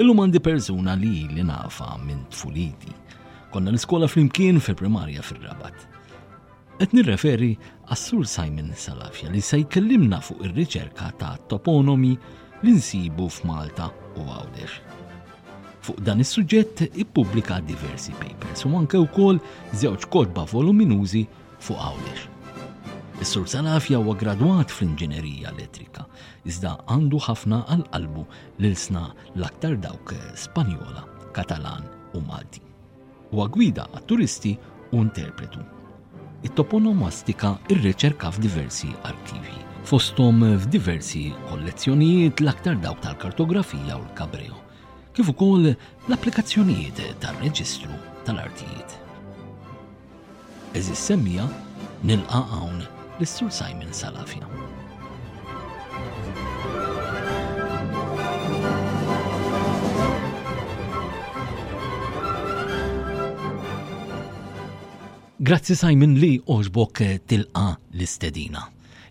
Illum għandi persuna li li nafa minn tfuliti. Konna l-iskola flimkien fi primarja fil-rabat. Qed nirreferi għas-Sur Simon Salafja li se jkellimna fuq ir-riċerka ta' toponomi li nsibu f'Malta u Għawdex. Fuq dan is-suġġett ippubblika diversi papers u anke wkoll żewġ kotba voluminużi fuq Għawdex. Is-Sur Salafja huwa gradwat fl-Inġinerija Elettrika, iżda għandu ħafna għal qalbu l-ilsna l-aktar dawk Spanjola, Katalan u Malti. Huwa gwida għat-turisti u interpretu. It-toponomastika rriċerka f'diversi arkivji, fosthom f'diversi kollezzjonijiet l-aktar dawk tal-kartografija u l-kabreo, kif ukoll l-applikazzjonijiet tar-reġistru tal-artijiet. Għeżież semmiegħa, nilqa' hawn lis-Sur Simon Salafia. Grazzi Simon li għoġbok tilqa l-istedina.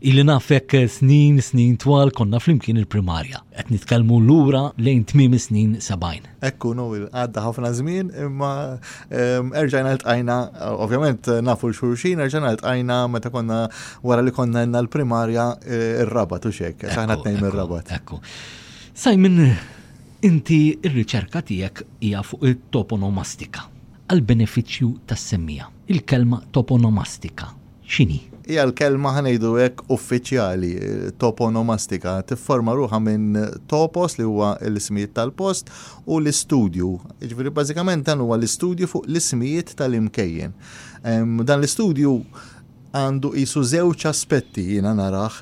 Ili naf hekk snin, snin twal, konna flimkien il-primarja. Qed nitkellmu lura lejn tmiem is-snin sebgħin. Hekk hu Noel, għadda ħafna żmien imma erġajna ltqajna, ovvjament nafu l xulxin, erġajna ltqajna meta konna wara li konna għandna l-primarja r-Rabat u x'hekk, għax aħna tnejn mir-Rabat. Ekku. Simon, inti r-riċerka tiegħek hija fuq it-toponomastika għall-benefiċċju tas-semmiegħa. Il-kelma toponomastika x'inhi. Hija l-kelma, ħa ngħidu hekk, uffiċjali, toponomastika. Tifforma ruħha minn topos li huwa l-ismijiet tal-post u l-istudju. Jiġifieri bażikament dan huwa l-istudju fuq l-ismijiet tal-imkejjen. Dan l-istudju għandu qisu żewġ aspetti jiena narah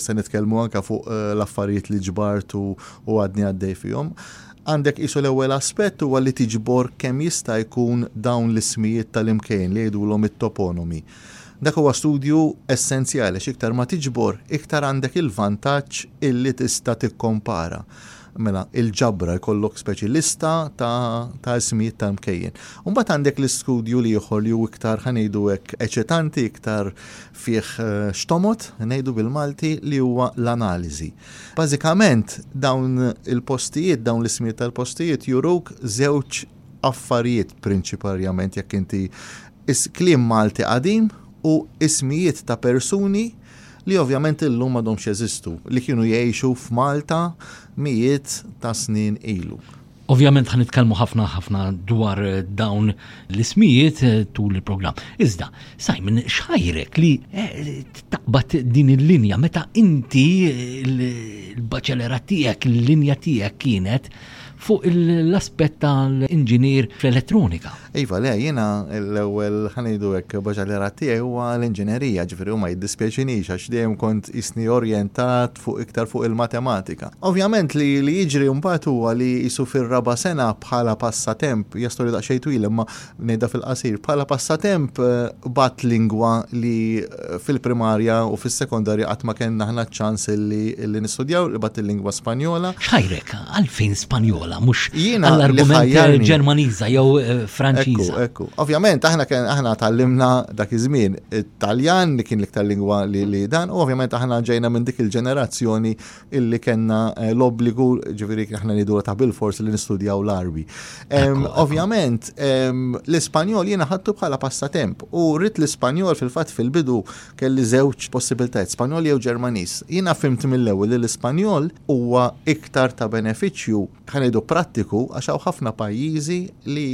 se nitkellmu anke fuq eh, l-affarijiet li ġbart u għadni għaddej fihom. Għandek qisu l-ewwel aspett huwa li tiġbor kemm jista' jkun dawn l-ismijiet tal-imkejjen li jgħidulhom it-toponomi. Dak huwa studju essenzjali għax iktar ma tiġbor, iktar għandek il-vantaġġ illi tista' tikkompara. Mela, il-ġabra, jkollok speċi lista ta' ta' ismijiet ta' imkejjen. U mbagħad għandek l-istudju l-ieħor li hu iktar, ħa ngħidu hekk, eċitanti, iktar fih x'tomgħod, ngħidu bil-Malti, li huwa l-analiżi. Bażikament, dawn il-postijiet, dawn l-ismijiet tal-postijiet juruk żewġ affarijiet prinċiparjament jekk inti kliem Malti qadim u ismijiet ta' persuni li ovvjament illum m'għadhomx jeżistu, li kienu jgħixu f'Malta mijiet ta' snin ilu. Ovvjament ħa nitkellmu ħafna ħafna dwar dawn l-ismijiet eh, tul il-programm. Iżda, Simon, xħajrek li eh, taqbad din il-linja meta inti l-baċelera tiegħek, l-linja tiegħek kienet fuq l-aspett tal-inġinier fl-elettronika. Iva, le, jena l-ewel ħanidu għek baġalera tiegħi huwa l-inġinerija, ġifri huma jiddispjaċini għax dejjem kont isni orientat fuq iktar fuq il-matematika. Ovvjament li li jiġri mbagħad huwa li qisu fir-raba' sena bħala passatemp, hija storja daqsxejn twila imma ngħidha fil-qasir, bħala passatemp bagħat lingwa li fil-primarja u fis-sekondarja qatt ma kellna aħna ċ-ċans illi illi nistudjaw, bagħat il-lingwa Spanjola. X'ħajrek? Għalfejn Spanjola mhux Jiena li għall-argument ħajjarni. Ġermaniża jew eh, Franċiża? Ekku, ekku. Ovvjament aħna kien aħna tgħallimna dak iż-żmien Taljan li kien l-iktar lingwa li li dan, u ovvjament aħna ġejna minn dik il-ġenerazzjoni illi kellna eh, l-obbligu, ġifieri aħna nidu ta' bil-fors li nistudjaw l-Arbi. Ovvjament, l-Ispanjol jiena ħadtu bħala passatemp u rrit l-Ispanjol fil-fatt fil-bidu kelli żewġ possibilitajiet, Spanjol jew Ġermaniż. Jiena fimt mill-ewwel li l-Ispanjol huwa iktar ta' benefiċċju ħanidu prattiku għax hawn ħafna pajjiżi li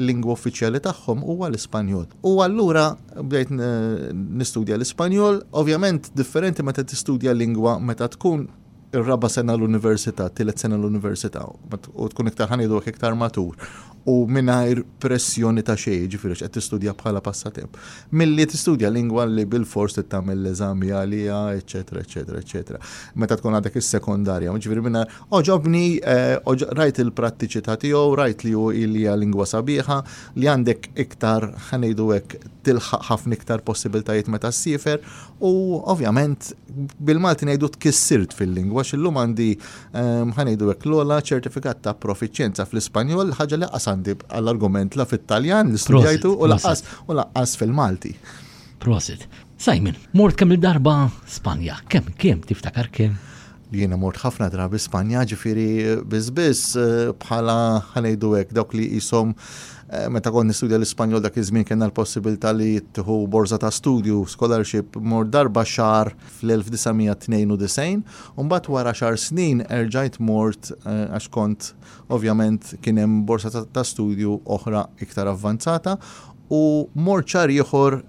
lingwa uffiċjali tagħhom huwa l-Ispanjol. U allura bdejt nistudja l-Ispanjol, ovvjament differenti meta tistudja lingwa meta tkun ir-raba sena l-università, tielet sena l-università, u tkun iktar ħanidu iktar matur u mingħajr pressjoni ta' xejn, ġifieri x'qed tistudja bħala passatemp. Milli tistudja lingwa li bil-fors li tagħmel l-eżami għaliha, eċetera, eċetera, eċetera. Meta tkun għadek is-sekondarja, ġifieri mingħajr Għoġobni, rajt il-prattiċità tiegħu, rajt li hu li hija lingwa sabiħa, li għandek iktar, ħa ngħidu hekk, tilħaq ħafna iktar possibiltajiet meta ssiefer u ovvjament bil-Malti ngħidu tkissirt fil-lingwa x'illum għandi ehm, ħa ngħidu hekk l-ogħla ċertifikat ta' profiċjenza fl-Ispanjol, ħaġa li qas għandi għall-argument la fit-Taljan li studjajtu u laqqas u laqqas fil-Malti. Prosit. Simon, mort kemm il-darba Spanja, kemm kemm tiftakar kemm? Jiena mort ħafna drabi Spanja, ġifieri biss biss bħala ħa ngħidu hekk dawk li qishom meta kont nistudja l-Ispanjol dak iż-żmien kellna l-possibilità li tieħu borża ta' studju, scholarship, mort darba xahar fl-1992, u mbagħad wara xahar snin erġajt mort għax kont ovvjament kien hemm borża ta' studju oħra iktar avvanzata u mort xahar ieħor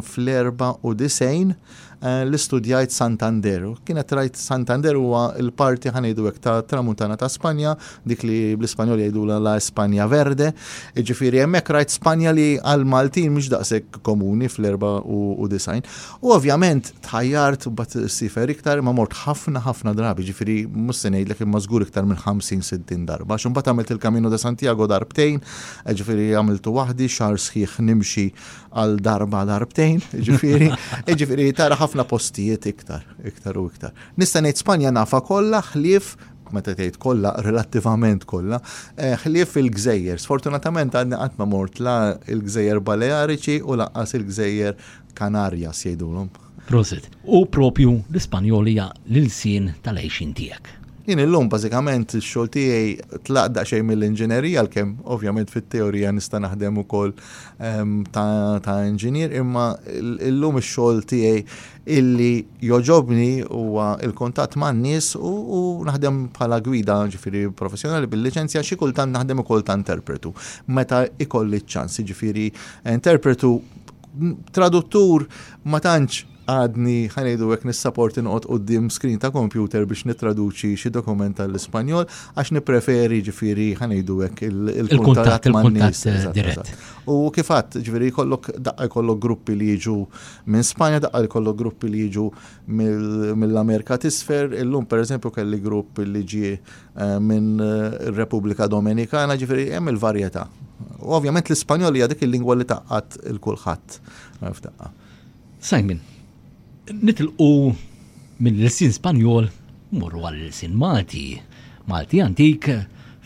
fl-94 li studjajt Santander. Kienet rajt Santander huwa l-parti ħa ngħidu hekk ta' tramuntana ta' Spanja, dik li bl-Ispanjol jgħidulha la Espanja Verde. Jiġifieri hemmhekk rajt Spanja li għal Maltin mhux daqshekk komuni fl-94. U ovvjament tħajjart u bat sifer iktar ma mort ħafna ħafna drabi, ġifieri mhux se ngħidlek imma żgur iktar minn 50-60 darba. X'imbagħad għamilt il-Camino de Santiago darbtejn, ġifieri għamiltu waħdi xahar sħiħ nimxi għal darba darbtejn, ġifiri, ġifiri tara ħafna postijiet iktar, iktar u iktar. Nista' ngħid Spanja nafa kollha ħlief meta tgħid kollha relattivament kollha, eh, ħlief il-gżejjer. Sfortunatament għadni qatt ma mort la il-gżejjer Baleariċi u laqqas il-gżejjer Kanarja sjejdulhom. Prosit. U propju l-Ispanjol hija l-ilsien tal-għixien tiegħek. Jien illum bażikament ix-xogħol tiegħi tlaqt daqsxejn mill-inġinerija għalkemm ovvjament fit-teorija nista' naħdem ukoll ta' inġinier imma illum ix-xogħol tiegħi illi jogħġobni huwa l-kuntatt man-nies u naħdem bħala gwida ġifieri professjonali bil-liċenzja xi kultant naħdem ukoll ta' interpretu meta ikolli ċ-ċans jiġifieri interpretu traduttur ma tantx għadni ħanejdu għek nissaport inqot u dim screen ta' kompjuter biex nitraduċi xi dokument tal-Ispanjol għax nipreferi ġifiri ħanejdu għek il-kuntat il-kuntat eh, dirett. U kifat ġifiri kollok daqqa kollok gruppi li jiġu minn Spanja, daqqa kollok gruppi li jiġu mill-Amerika tisfer, illum per eżempju kelli grupp li ġi Eh, minn eh, Repubblika Dominikana, ġifiri hemm il-varjetà. U ovvjament l-Ispanjol hija dik il-lingwa li taqqat il-kulħadd. Eh, Simon, nitilqu minn l-sin Spanjol morru għal l-sin Malti, Malti antik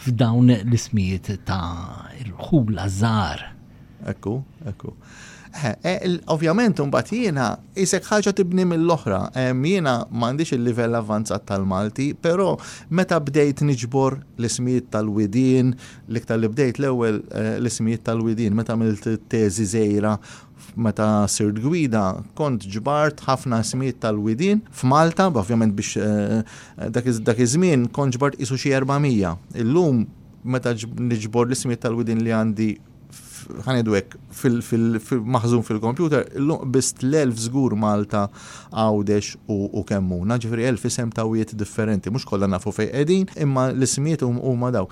f'dawn l-ismijiet ta' irħula żgħar. Ekku, ekku. Ovvjament imbagħad jiena isek ħaġa tibni mill-oħra. Jiena m'għandix il-livell avvanzat tal-Malti, però meta bdejt niġbor l-ismijiet tal-widien, l-iktar li bdejt l-ewwel eh, l-ismijiet tal-widien meta għamilt teżi żejra meta sirt gwida kont ġbart ħafna ismijiet tal-widien f'Malta, ovvjament biex eh, dak iż-żmien kont ġbart isu xi 400. Illum meta niġbor l-ismijiet tal-widien li għandi ħanidu hekk fil-maħżun fil-kompjuter, illum biss l-elf żgur Malta għawdex u kemmuna, ġifieri elf isem ta' wiet differenti, mhux kollha nafu fejn qegħdin, imma l-ismijiet huma daw.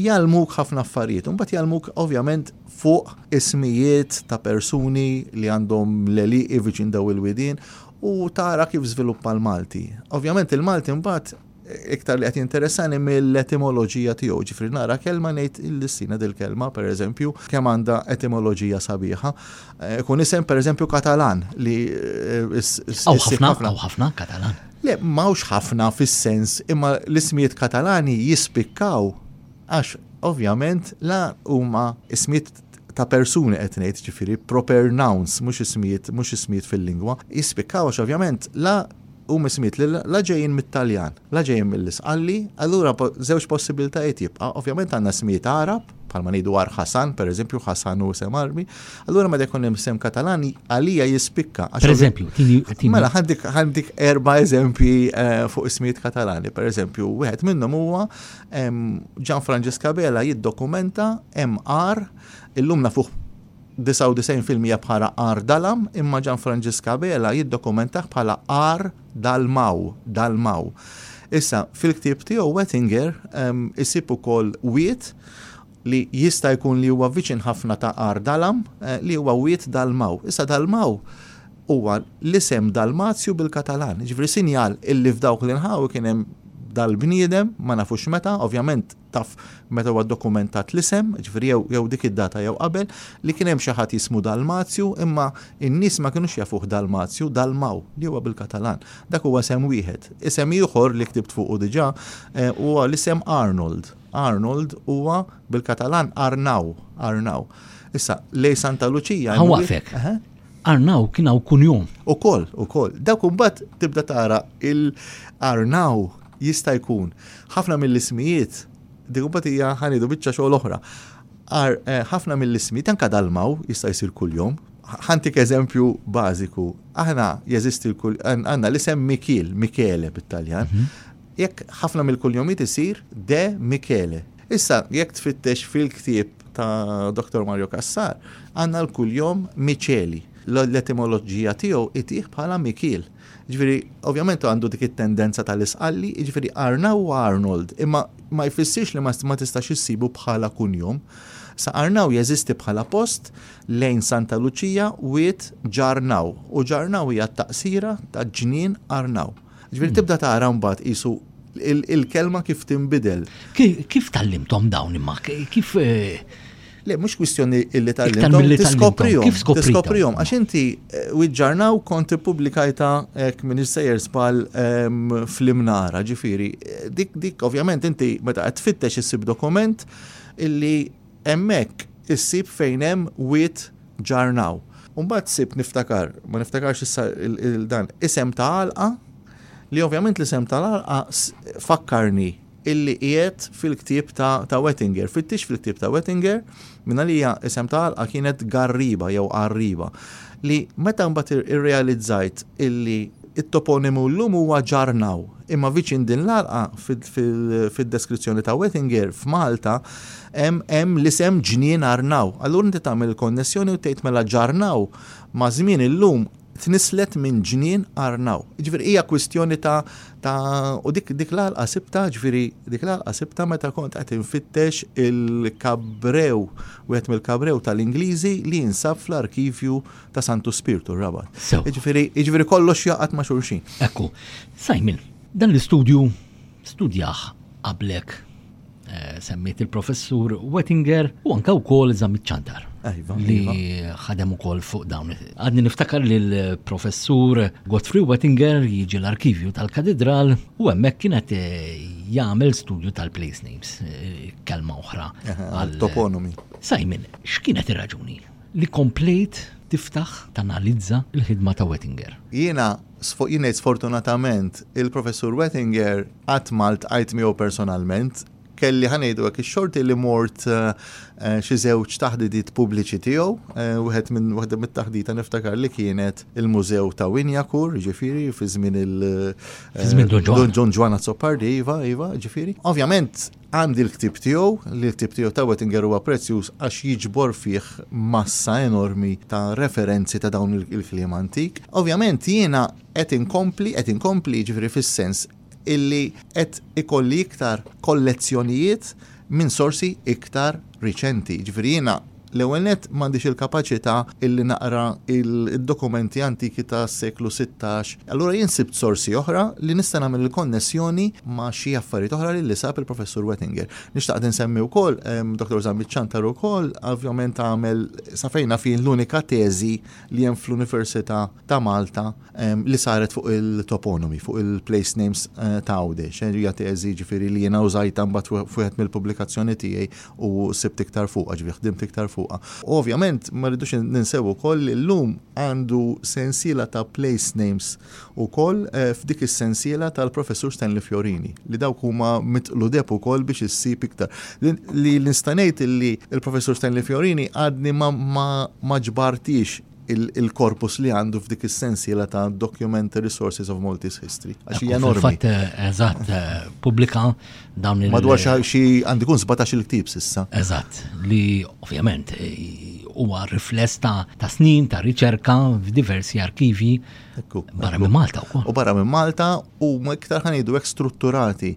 Jalmuk ħafna affarijiet, imbagħad jalmuk ovvjament fuq ismijiet ta' persuni li għandhom l-eliqi viċin daw il-widien u tara kif żviluppa l-Malti. Ovvjament il-Malti mbagħad iktar li qed jinteressani mill-etimoloġija tiegħu, ġifieri nara kelma ngħid il-listina dil-kelma, pereżempju, kemm għandha etimoloġija sabiħa. Eh, kun isem pereżempju Katalan li eh, Aw ħafna, aw ħafna Katalan. Le, mawx ħafna fis-sens, imma l-ismijiet Katalani jispikkaw għax ovvjament la huma ismijiet ta' persuni qed ngħid ġifieri proper nouns mhux ismijiet mhux ismijiet fil-lingwa jispikkaw għax ovvjament la Hu mismiet li la ġejjin mit-Taljan, la ġejjin mill-Isqalli, allura żewġ possibiltajiet jibqa', ovvjament għandna smijiet Għarab, bħalma ngħidu għar Ħasan, pereżempju, Ħasan hu isem Għarbi, allura meta jkun hemm isem Katalan għalija jispikka. Pereżempju, mela għandik erba' eżempji eh, fuq ismijiet Katalani, pereżempju, wieħed minnhom huwa Ġan Franġiska Bela jiddokumenta hemm għar illum nafuh 99 fil-mija bħala Għar Dalam, imma Gianfrangisca Abela jiddokumentah bħala Għar Dalmaw, Dalmaw. Issa, fil-ktieb tiegħu Wettinger isib ukoll wied li jista' jkun li huwa viċin ħafna ta' Għar Dalam, li huwa wied Dalmaw. Issa Dalmaw huwa l-isem Dalmazju bil-Katalan, jiġifieri sinjal illi f'dawk l-inħawi kien hemm dal-bniedem, ma nafux meta, ovvjament, taf meta huwa dokumentat l-isem, ġifieri jew jew dik id-data jew qabel, li kien hemm xi ħadd jismu Dalmazju, imma n-nies ma kinux jafuh Dalmazju, Dalmau, li huwa bil-Katalan. Dak huwa isem wieħed. Isem ieħor li ktibt fuqu diġà huwa l-isem Arnold. Arnold huwa bil-Katalan Arnau, Arnau. Issa, lej Santa Luċija. Ħawaqfek. Arnau kien hawn kunjum. Ukoll, ukoll. Dawk imbagħad tibda tara il-Arnau Jista' jkun. Ħafna mill-ismijiet, dik imbagħad hija ħa ngħidu biċċa xogħol oħra. Ar, eh, ħafna mill-ismijiet anke dalmaw jista' jsir kuljum. Ħa ntik eżempju bażiku. Aħna jeżisti l-kull għandna l-isem Mikiel, Michele bit-Taljan. Mhm. Jekk ħafna mill-kuljomiet isir De Michele. Issa, jekk tfittex fil-ktieb ta' Dr. Mario Cassar, għandna l-kuljom Micheli. L-etimoloġija tiegħu itih bħala Mikiel. Jiġifieri, ovvjament għandu dik it-tendenza tal-isqalli, jiġifieri Arnaw huwa Arnold, imma ma jfissirx li ma tistax issibu bħala kunjom. Sa Arnaw jeżisti bħala post lejn Santa Luċija, Wied, Ġarnaw, u Ġarnaw hija t-taqsira ta' Ġnien Arnaw. Ġifieri hmm. tibda tara mbagħad qisu il-kelma kif tinbidel. Kif tallimtom dawn imma? Kif eh, Le, mhux kwistjoni illi tgħallimthom, tiskoprihom. Kif skoprihom? Għax inti eh, wiġġarnaw kont ippubblikajta hekk minn sejjer żball ehm, fl-imnara, ġifieri. Eh, dik dik ovvjament inti meta qed tfittex issib dokument illi hemmhekk issib fejn hemm wiet ġarnaw. Umbagħad sib niftakar, ma niftakarx issa dan isem ta' għalqa li ovvjament l-isem ta' għalqa fakkarni illi qiegħed fil-ktieb ta' ta' Wettinger. Fittix fil-ktieb ta' Wettinger, minn għalija isem ta' għalqa kienet Garriba jew Qarriba, li meta mbagħad ir irrealizzajt illi t-toponimu llum huwa Ġarnaw, imma viċin din l-għalqa fid fil fid-deskrizzjoni ta' Wettinger f'Malta hemm hemm l-isem Ġnien Arnaw. Allura inti tagħmel il-konnessjoni u tgħid mela Ġarnaw ma' żmien illum, tnisslet minn ġnien Arnaw. Ġifieri hija kwistjoni ta' ta' u dik dik l-għalqa sibta, ġifieri dik l-għalqa sibta meta kont qed infittex il-kabrew, wieħed mill-kabrew tal-Ingliżi li jinsab fl-arkivju ta' Santu Spirtu r-Rabat. Ġifieri kollox jaqgħad ma' xulxin. Ekku, Simon, dan l-istudju studjah qablek eh, semmiet il-professur Wettinger u anka wkoll Zammit Ċantar. Iva, li iva. ħadem ukoll fuq dawn. Għadni niftakar li l-professur Godfrey Wettinger jiġi l-arkivju tal-katedral u hemmhekk kienet eh, jagħmel studju tal-place names, eh, kelma oħra. Għal-toponomi. Simon, x'kienet ir-raġuni li komplejt tiftaħ tanalizza l-ħidma ta' Wettinger? Jiena sfo jien ngħid sfortunatament, il-Professur Wettinger qatt ma ltqajt miegħu personalment, kelli ħa ngħidu hekk ix-xorti li mort xi żewġ taħdidiet pubbliċi tiegħu, wieħed minn waħda mit-taħdita niftakar li kienet il-Mużew ta' Winjakur, ġifieri fi żmien il Fi żmien Dun Ġwan. Dun Ġwan Azzopardi, iva, iva, ġifieri. Ovvjament Għandi l-ktieb tiegħu, li l-ktieb tiegħu ta' Wettinger huwa prezzjuż għax jiġbor fih massa enormi ta' referenzi ta' dawn il-kliem antik. Ovvjament jiena qed inkompli, qed inkompli jiġifieri fis-sens illi qed ikolli iktar kollezzjonijiet minn sorsi iktar riċenti. Jiġifieri jiena L-ewwel nett, m'għandix il-kapaċità illi naqra id-dokumenti antiki tas-seklu sittax. Allura jien sibt sorsi oħra li nista' nagħmel il-konnessjoni ma' xi affarijiet oħra li sab il-Professur Wettinger. Nixtaqt insemmi wkoll, Dottor Zammit ċantar ukoll, ovvjament għamel, sa fejn naf jien, l-unika teżi li hemm fl-Università ta' Malta li saret fuq il-toponomi, fuq il-place names ta' Għawdex. Hija teżi ġifieri li jiena użajtha mbagħad f'wieħed mill-pubblikazzjoni tiegħi u sibt iktar fuqha, ġifieri ħdimt iktar fuqha. U ovvjament ma rridux ninsew ukoll li llum għandu sensiela ta' place names ukoll f'dik is-sensiela tal-Professur Stanley Fiorini, li dawk huma mitqludeb ukoll biex issib iktar. Li nista' ngħid li l-Professur Stanley Fiorini għadni ma ġbartiex. il-korpus li għandu f'dik is-sensiela ta' Documentary Sources of Maltese History. Għax hija enormi. Fatt eh, eżatt eh, pubblika dawn il- Madwar xi għandi kun 17 il-ktib sissa. Eżatt, li ovvjament eh, huwa rifless ta' snin ta' riċerka f'diversi arkivi barra minn Malta wkoll. U barra minn Malta u iktar ħanidu hekk strutturati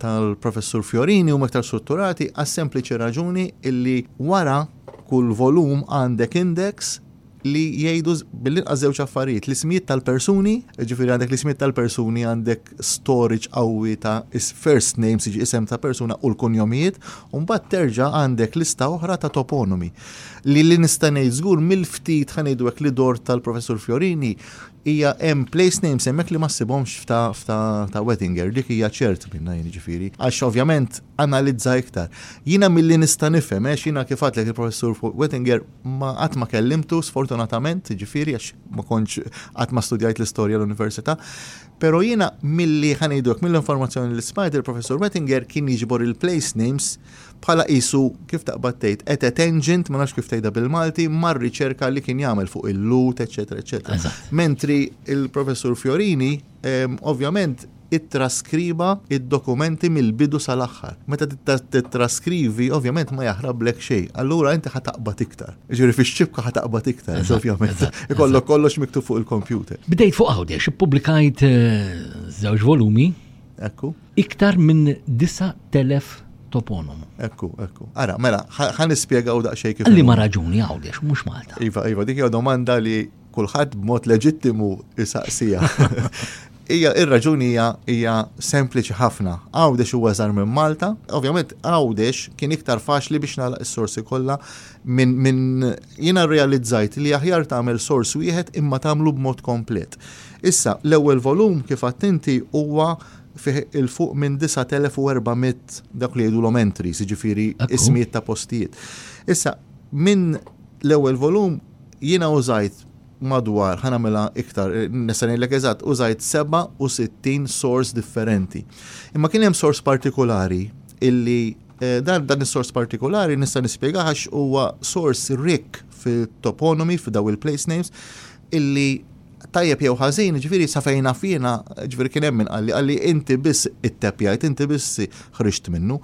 tal-professur Fiorini u iktar strutturati għas sempliċi raġuni illi wara kull volum għandek index li jgħidu mill-inqas żewġ affarijiet, l-ismijiet tal-persuni, jiġifieri għandek l-ismijiet tal-persuni għandek storage qawwi ta' first names, jiġi isem ta' persuna u l-kunjomijiet, u mbagħad terġa' għandek lista oħra ta' toponomi. Li li nista' ngħid żgur mill-ftit ħa ngħidu hekk li dort tal-Professur Fiorini Hija hemm place names hemmhekk li ma ssibhomx f'ta' f'ta' ta' Wettinger, dik hija ċert minnha jien jiġifieri, għax ovvjament analizza iktar. Jiena milli nista' nifhem, għax jiena kif għedtlek il-Professur Wettinger ma qatt ma kellimtu sfortunatament, jiġifieri għax ma kontx qatt ma studjajt l-istorja l-università, pero' jiena milli ħa ngħidulek mill-informazzjoni li smajt il-Professur Wettinger kien jiġbor il-place names bħala qisu, kif taqbad tgħid, qed qed engine, ma nafx kif tgħidha bil-Malti, mar-riċerka li kien jagħmel fuq il-lut, eċetera, eċetera. Mentri il-Professur Fiorini, ehm, ovvjament, it-traskriba id-dokumenti mill-bidu sal-aħħar. Meta titraskrivi, ovvjament ma jaħrablek xejn. Allura inti ħataqbad iktar. Ġifieri fix-xibka ħataqbad iktar, ovvjament. Ikollok kollox miktub fuq il-kompjuter. Bdejt fuq Għawdex, ippubblikajt eh, żewġ volumi. Ekku. Iktar minn 9,000 toponomu. Ekku, ekku. Ara, mela, ħa nispjega u daqsxejn kif. Li ma raġuni Għawdex, mhux Malta. Iva, iva, dik hija domanda li kulħadd b'mod leġittimu isaqsija. Ija, ir-raġuni hija hija sempliċi ħafna. Għawdex huwa żgħar minn Malta, ovvjament Għawdex kien iktar faċli biex nagħlaq is-sorsi kollha minn min jiena rrealizzajt li aħjar tagħmel sors wieħed imma tagħmlu b'mod komplet. Issa, l-ewwel volum kif attinti huwa fih 'il fuq minn 9,400 dak li jgħidulhom entries, jiġifieri ismijiet ta' postijiet. Issa, minn l-ewwel volum jiena użajt madwar, ħa nagħmilha iktar, nista' ngħidlek eżatt, użajt 67 sors differenti. Imma kien hemm sors partikolari illi eh, dan, dan is-sors partikolari nista' nispjegah għax huwa sors rik fit-toponomi f'daw il-place names illi tajjeb jew ħażin, ġifieri sa fejn naf jiena, ġifieri kien hemm min qalli qalli inti biss ittepjajt, inti biss ħriġt minnu.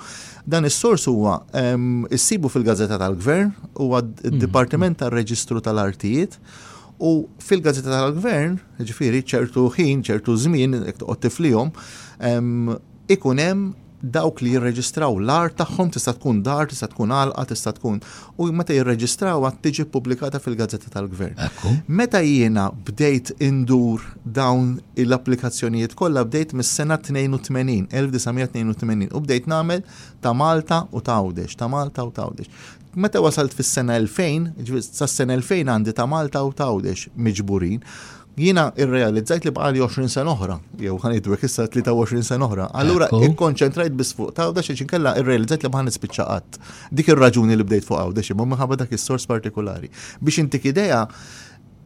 Dan is-sors huwa ehm, issibu fil-Gazzetta tal-Gvern, huwa mm-hmm. d-Dipartiment tar-Reġistru tal-Artijiet, u fil-Gazzetta tal-Gvern, ġifieri ċertu ħin, ċertu żmien, jekk toqgħod tiflihom, ehm, ikun hemm dawk li jirreġistraw l-art tagħhom, tista' tkun dar, tista' tkun għalqa, tista' tkun, u meta jirreġistrawha tiġi ppubblikata fil-gazzetta tal-gvern. Meta jiena bdejt indur dawn il-applikazzjonijiet kollha bdejt mis-sena 82, 1982, u bdejt nagħmel ta' Malta u t'Għawdex, ta' Malta u t'Għawdex. Meta wasalt fis-sena 2000, jiġifieri sas-sena 2000 għandi ta' Malta u t'Għawdex miġburin, Jiena irrealizzajt li baqali 20 sena oħra, jew ħan idwek issa 23 sena oħra. Allura ikkonċentrajt biss fuq tawda xi xinkella irrealizzajt li ma nispiċċa qatt. Dik ir-raġuni li bdejt fuq għawda xi ma minħabba dak is-sors partikolari. Biex intik idea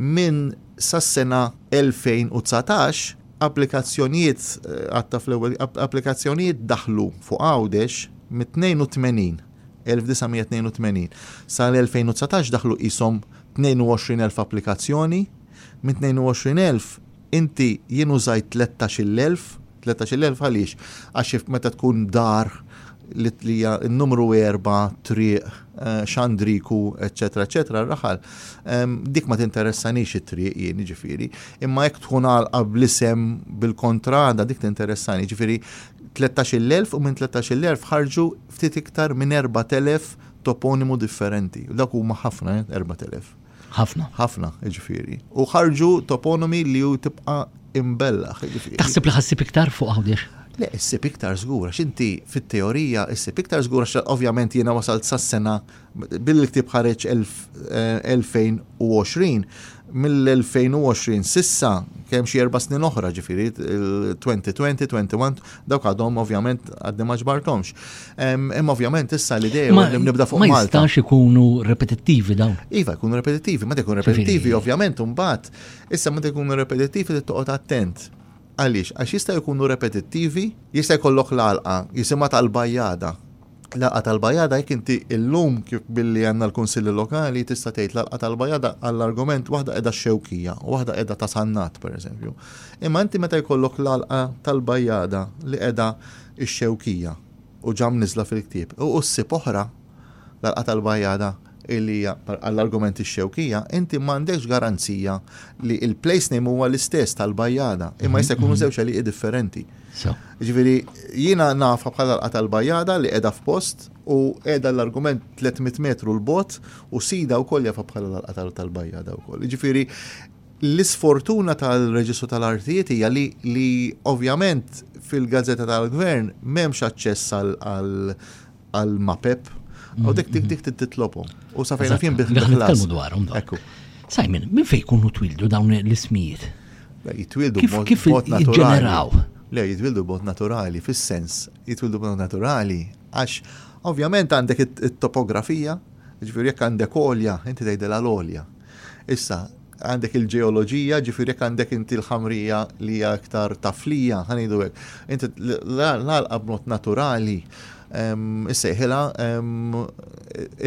minn sas-sena 2019 applikazzjonijiet eh, għatta fl-ewwel applikazzjonijiet daħlu fuq Għawdex mit-82 1982 sal-2019 daħlu qishom 22,000 applikazzjoni Minn 22,000 inti jien użajt tlettax-il elf, tlettax-il elf għaliex? Għax if meta tkun dar li li hija n-numru erba', triq, xandriku, eċċetera eċċetera r-raħal, dik ma tinteressanix it-triq jien jiġifieri, imma jekk tkun għalqa bl-isem bil-kontrada dik tinteressani, jiġifieri tlettax-il elf u minn tlettax-il elf ħarġu ftit iktar minn erbat elef toponimu differenti, u dawk huma ħafna, erbgħat elef. Ħafna. Ħafna, ġifiri. U ħarġu toponomi li ju tibqa imbella. Taħseb li ħassib iktar fuq għawdex? Le, issib iktar zgura, xinti fit-teorija issib iktar zgura, xa ovvjament jena wasalt sa' sena bil-ktib ħareċ 2020, mill-2020 sissa, kemm xi erba' snin oħra ġifiri, 2020, 2021, Dawk għadhom ovvjament għaddi ma ġbartomx. Imma ovvjament issa l-idea li nibda fuq Malta. Ma jistax ikunu repetittivi dawn. Iva, ikunu repetittivi, ma ikunu repetittivi, ovvjament, mbagħad issa ma ikunu repetittivi li toqgħod attent. Għaliex, għax jista' jkunu repetittivi, jista' jkollok l-alqa, jisimha tal-bajjada. Laqgħa tal-Bajada jekk inti illum kif billi għandna l-Kunsilli Lokali tista' tgħid l-Laqgħa tal-Bajada għall-argument waħda qiegħda x-Xewkija u waħda qiegħda ta' Sannat pereżempju. Imma inti meta jkollok l-Laqgħa tal-Bajada li qiegħda x-Xewkija u ġa mniżżla fil-ktieb u ssib oħra l-Laqgħa tal-Bajada li hija għall-argumenti x-Xewkija, inti m'għandekx garanzija li l-place name huwa l-istess tal-Bajjada, imma jista' jkunu żewġ għaliqi differenti. Ġifieri jiena nafha bħala l-qa tal-Bajjada li qiegħda f'post u qiegħda l-argument 300 metru l bogħod u sida wkoll jafha bħala l-qa tal-Bajjada wkoll. Ġifieri l-isfortuna tal-Reġistru tal-Artijiet hija li ovvjament fil-gazzetta tal-Gvern m'hemmx aċċess għal għal mapep, u dik dik dik titlobhom. U sa fejna fien bil ħlas dwarhom. Ekku. Simon, minn fejn kunu twildu dawn l-ismijiet? Jitwildu kif ġeneraw. Le, jitwildu bot naturali, fis-sens, jitwildu bot naturali, għax ovvjament għandek it-topografija, ġviri jekk għandek olja, inti tgħidilha l-olja. Issa, Għandek il-ġeoloġija, ġifieri jekk għandek inti l-ħamrija li hija iktar taflija, ħa ngħidu hekk, inti l-għalqa b'mod naturali issejħilha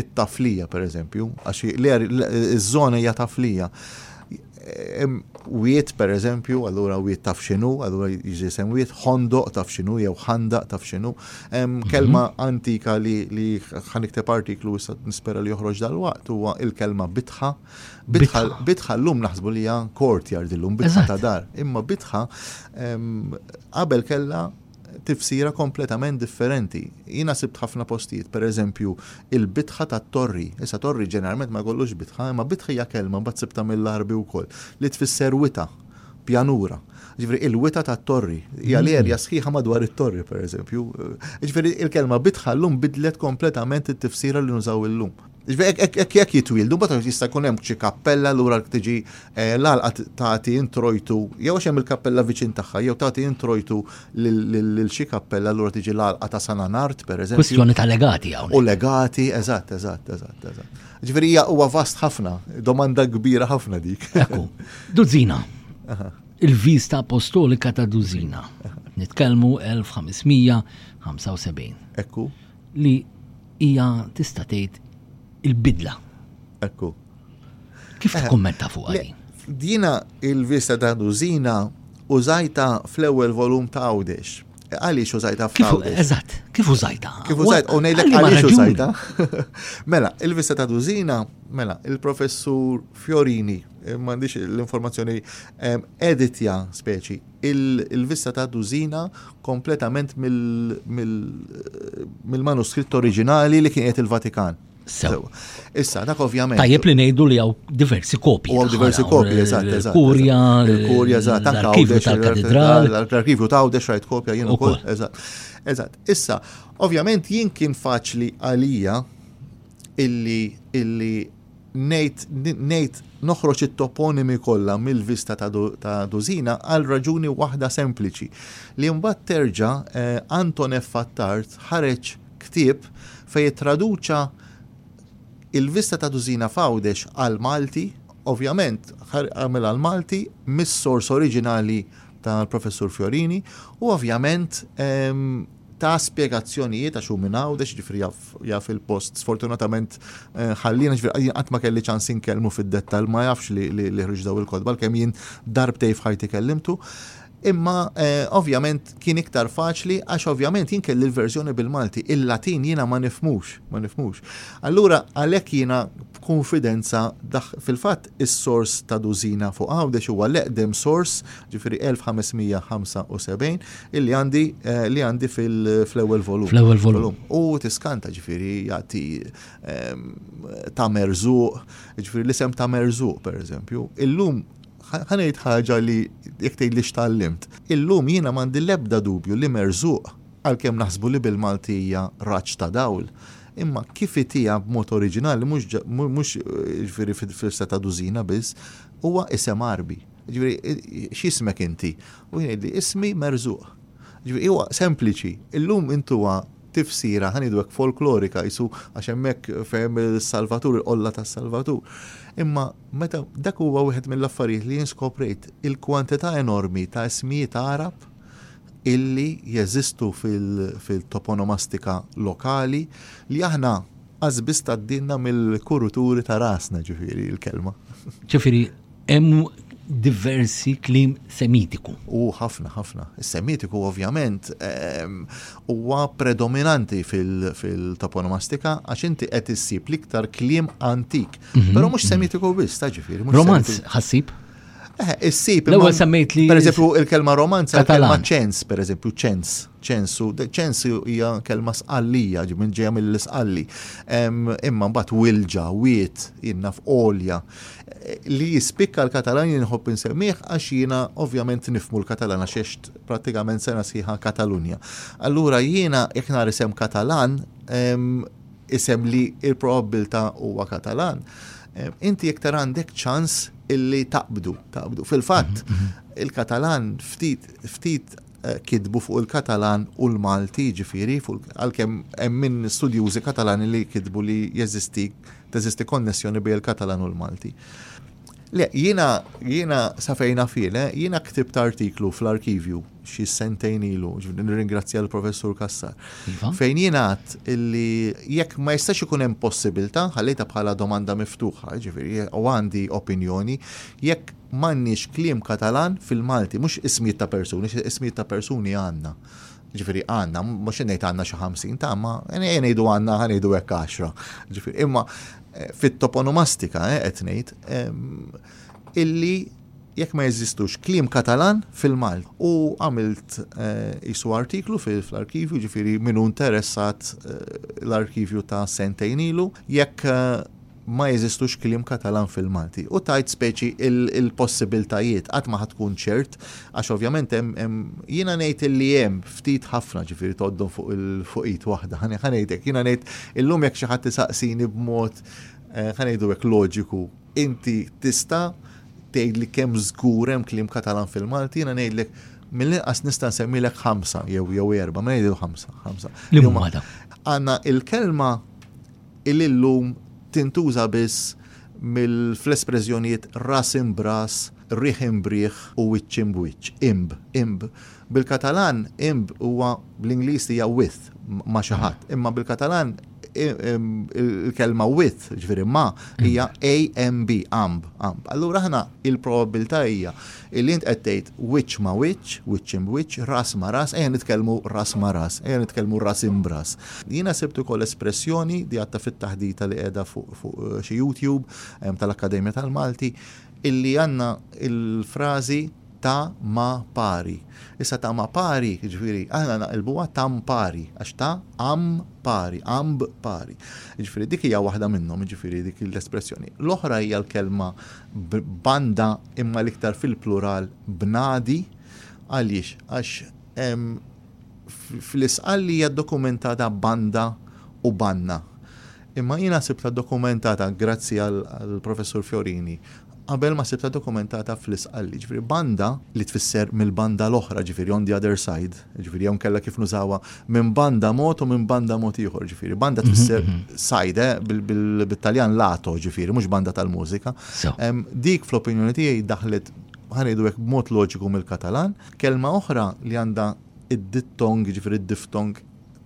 it-taflija pereżempju, għax iż-żona hija taflija. Wiet pereżempju, allura wiet taf x'inhu, allura jiġi sem wiet, ħondoq taf x'inhu jew ħandaq taf x'inhu. Kelma antika li ħa nikteb artiklu issa nispera li joħroġ dalwaqt huwa il-kelma bitħa, Bitħa, bitħa l-lum naħsbu li hija courtyard illum bitħa ta' dar, imma bitħa qabel kella tifsira kompletament differenti. Jina sibt ħafna postijiet, per eżempju, il-bitħa ta' torri. Issa torri ġeneralment ma jkollux bitħa, imma bitħa hija kelma mbagħad sibta mill-arbi wkoll li tfisser wita, pjanura. Ġifri, il-wita ta' torri, hija li erja sħiħa madwar it-torri, per eżempju. Ġifri, il-kelma bitħa l-lum bidlet kompletament it-tifsira li nużaw il-lum. Jiġifieri hekk hekk jekk jitwieldu mbagħad għaliex jista' jkun hemm xi kappella lura tiġi l-għalqa tagħti introjtu jew għax hemm il-kappella viċin tagħha jew tagħti introjtu lil xi kappella lura tiġi l-għalqa ta' San Anard pereżempju. Kwistjoni ta' legati hawn. U legati, eżatt, eżatt, eżatt, eżatt. Jiġifieri hija huwa vast ħafna, domanda kbira ħafna dik. Ekku, Dużina. Il-vista apostolika ta' Dużina. Nitkellmu 1575. Ekku. li hija tista' tgħid il-bidla. Ekku. Kif eh, kummenta fuq għali? Dina il-vista ta' dużina użajta fl-ewwel volum ta' Għawdex. Għaliex użajta fl-Għawdex? Eżatt, kif użajta? Kif użajta? U ngħidlek għaliex użajta? Mela, il-vista ta' dużina, mela, il-professur Fiorini, eh, m'għandix l-informazzjoni eh, editja speċi, Il-vista ta' dużina kompletament mill-manuskritt oriġinali li kien qiegħed il-Vatikan. Sew. Issa, dak ovvjament. Tajjeb li ngħidu li hawn diversi kopji. Hawn diversi kopji, eżatt, eżatt. Kurja, kurja, eżatt, anke l-arkivju tal-katedral. L-arkivju ta' Għawdex rajt kopja jien ukoll, eżatt. Eżatt. Issa, ovvjament jien kien faċli għalija illi illi ngħid, ngħid, noħroġ it-toponimi kollha mill-vista ta' ta' Dużina għal raġuni waħda sempliċi, li mbagħad terġa' Anton F. Attard ħareġ ktieb fejn ittraduċa l-vista ta' Dużina f'Għawdex għall-Malti, ovvjament għamilha l-Malti mis-sors oriġinali tal-Professur Fiorini, u ovvjament, Ta spjegazzjonijiet għax hu minn Għawdex jiġifieri jaf jaf il-post sfortunatament ħalliena jiġifieri jien qatt ma kelli ċans inkellmu fid-dettall ma jafx li li li ħriġt dawn il-kotba għalkemm jien darbtejn f'ħajti kellimtu imma ovvjament kien iktar faċli għax ovvjament jien kelli l-verżjoni bil-Malti il-Latin jiena ma nifhmux ma nifhmux allura għalhekk jiena kunfidenza daħ-. Fil-fatt, is-sors ta' dużina fuq Għawdex huwa l-eqdem sors, ġifieri 1575, illi għandi, li għandi fil-ewwel volum. Fl-ewwel volum. U tiskanta, ġifieri jagħti ta' Merżuq, ġifieri l-isem ta' Merżuq, pereżempju. Illum, ħa ngħid ħaġa li jekk tgħidli x'tgħallimt. Illum jiena m'għandi l-ebda dubju li Merżuq, għalkemm naħsbu li bil-Malti hija raġġ ta' dawl, Imma kif itiha b'mod oriġinali, mhux ġa, mhux, jiġifieri fil-festa ta' Dużina biss, huwa isem Għarbi. Jiġifieri, x'ismek inti? U jien ngħidli, ismi Merżuq. Jiġifieri huwa sempliċi. Illum intuha tifsira, ħa ngħidu hekk, folklorika, qisu għax hemmhekk fejn hemm is-Salvatur, il-qolla tas-Salvatur. Imma meta, dak huwa wieħed mill-affarijiet li jien skoprejt, il-kwantità enormi ta' ismijiet Għarab, illi jeżistu fil-toponomastika lokali li aħna qas biss tgħaddilna mill-kuruturi ta' rasna ġifieri l-kelma. Ġifieri hemm diversi kliem semitiku. U ħafna, ħafna. Is-semitiku ovvjament ehm, huwa predominanti fil-toponomastika għax inti qed issib l-iktar kliem antik. Mhm. Però mhux semitiku biss, ta' ġifieri. Romanz ħassib? Eh, issib. L-ewwel semmejt li. Per eżempju, il-kelma romanza, il-kelma ċens, per eżempju, ċens, ċensu, ċensu hija kelma sqallija, ġibin ġeja mill-sqalli. Imma mbagħad wilġa, wiet, inna f'olja. Eh, li jispikka l-Katalan jinħobb insemmih għax jiena ovvjament nifmu l-Katalan għax eċt pratikament sena sħiħa Katalunja. Allura jiena jekk nar isem Katalan, isem li il-probabbiltà huwa Katalan, inti iktar għandek ċans illi taqbdu, taqbdu. Fil-fatt, mhm, mhm. il-Katalan ftit, ftit eh, kitbu fuq il-Katalan u l-Malti ġifiri, għal-kem minn studjużi Katalani li kitbu li jeżisti, teżisti konnessjoni bej il-Katalan u l-Malti. Le, jiena, jiena sa fejn naf jien, eh, jiena ktibt artiklu fl-arkivju xi sentejn ilu, ġifieri nirringrazzja l-Professur Kassar. Iva. Fejn jien għad illi jekk ma jistax ikun hemm possibilità, ħallejta bħala domanda miftuħa, ġifieri u għandi opinjoni, jekk m'għandniex kliem Katalan fil-Malti, mhux ismijiet ta' persuni, ismijiet ta' persuni għandna. Ġifieri għandna, mhux ngħid għandna xi ħamsin ta' ma ngħidu għandna ħa ngħidu hekk għaxra. Ġifieri imma eh, fit-toponomastika eh, qed ngħid illi jekk ma jeżistux klim Katalan fil-Mal. U għamilt eh, isu artiklu fil-arkivju ġifieri minu interessat l-arkivju ta' sentejn ilu jekk Ma jeżistux kliem Katalan fil-Malti. U tgħid speċi il-possibiltajiet, qatt ma ħa tkun ċert, għax ovvjament hemm, hemm, jiena ngħid illi hemm ftit ħafna, ġifieri tgħoddhom fuq il, fuq id waħda, ħa ngħid hekk. Jiena ngħid, illum jekk xi ħadd isaqsini b'mod, ħa ngħidu hekk, loġiku, inti tista' tgħidli kemm żgur hemm kliem Katalan fil-Malti, jiena ngħidlek, mill-inqas nista' nsemmilek ħamsa jew, jew erbgħa, mela ngħidilhom ħamsa, ħamsa. Liema huma dawn? Għandna il-kelma li llum tintuża biss mill-fl-espreżjonijiet ras imb'ras, riħ imbriħ u wiċċ imb'wiċċ, imb, imb. Bil-Katalan imb huwa, bl-Ingliż hija with, ma' xi ħadd, imma bil-Katalan il-kelma with, jiġifieri ma', hija amb, amb, amb. Allura aħna l-probabbiltà hija Illi int qed tgħid wiċċ ma' wiċċ, wiċċ imb wiċċ, ras ma' ras, ejja nitkellmu ras ma' ras, ejja nitkellmu ras imb ras. Jiena sibt ukoll espressjoni, di għadtha fit-taħdita li qiegħda fuq fuq xi YouTube tal-Akkademja tal-Malti, illi għandna l-frażi ta' ma' pari. Issa ta' ma' pari, jiġifieri aħna naqilbuha ta' mb pari, għax ta' amb pari, amb pari. Jiġifieri dik hija waħda minnhom, jiġifieri dik l-espressjoni. L-oħra hija l-kelma banda imma l-iktar fil-plural bnadi, għaliex? Għax fl-Isqal hija ddokumentata banda u banna. Imma jiena sibtha ddokumentata, grazzi għall-Professur Fiorini, qabel ma sibtha ddokumentata fl-Isqal, jiġifieri banda li tfisser mill-banda l-oħra, jiġifieri on the other side, Ġifieri jew nkella kif nużawha minn banda mod u minn banda mod ieħor, ġifieri. Banda mhm, tfisser mhm. sajde bil-Taljan lato, ġifieri, mhux banda tal-mużika. Dik fl-opinjoni tiegħi daħlet ħanidu hekk b'mod loġiku mill-Katalan. Kelma oħra li għandha id-dittong, ġifieri d-diftong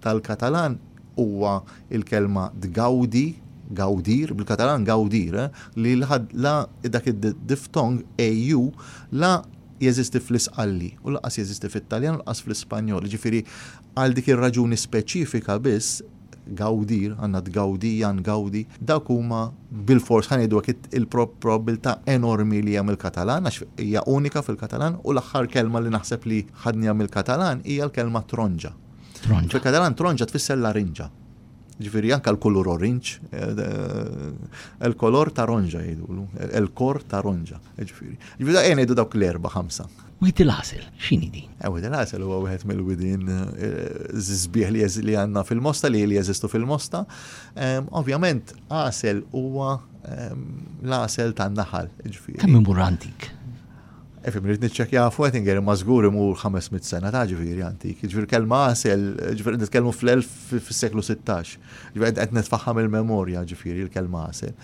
tal-Katalan huwa il-kelma dgawdi, gawdir, bil-Katalan gawdir, eh, li la dak id-diftong EU la jeżisti fl-Isqalli u lanqas jeżisti fit-Taljan u lanqas fl-Ispanjol. Jiġifieri għal dik ir-raġuni speċifika biss, gaudir, għandna tgaudi, Jan Gaudi, dawk huma bilfors, ħa ngħidu hekk, il-probabbiltà enormi li hija mill-Katalan għax hija unika fil-Katalan u l-aħħar kelma li naħseb li ħadniha mill-Katalan hija l-kelma tronġa. Tronġa. Fil-Katalan tronġa tfisser larinġa. Ġifieri anke l-kulur orange, il-kolor ta' ronġa jgħidulu, il-kor ta' ronġa, ġifieri. Ġifieri ejja ngħidu dawk l-erba' ħamsa. Wieħed il-għasel, x'inhi din? Eh, wieħed il-għasel huwa wieħed mill-widien żbieħ eh, li għandna fil-mosta li li jeżistu fil-mosta. Ehm, ovvjament għasel huwa ehm, l-għasel tan-naħal, ġifieri. Kemm imur antik? Ifhem, irrid niċċekkjaha fuq Oettinger imma żgur imur ħames mitt sena ta' ġifieri antik. Jiġifieri l-kelma għasel, ġifieri nitkellmu fl-elf fis-seklu sittax. Ġifieri qed nitfagħha mill-memorja ġifieri l-kelma għasel.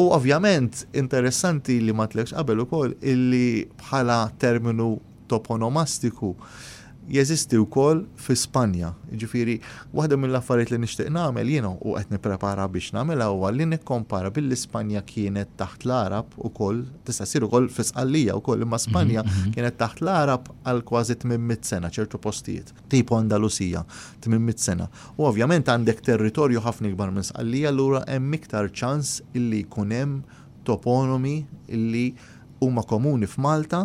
U ovvjament interessanti li ma tlekx qabel ukoll illi bħala terminu toponomastiku Jeżisti wkoll fi Spanja. Jiġifieri, waħda mill-affarijiet li nixtieq nagħmel jiena u qed nipprepara biex nagħmilha huwa li nikkompara billi Spanja kienet taħt l-Għarab ukoll, tista' ssir ukoll fi Sqallija wkoll, imma Spanja kienet taħt l-Għarab għal kważi tmien mitt sena ċertu postijiet, tipo Andalusija, tmien mitt sena. U ovvjament għandek territorju ħafna ikbar minn Sqallija allura hemm iktar ċans illi jkun hemm toponomi illi huma komuni f'Malta,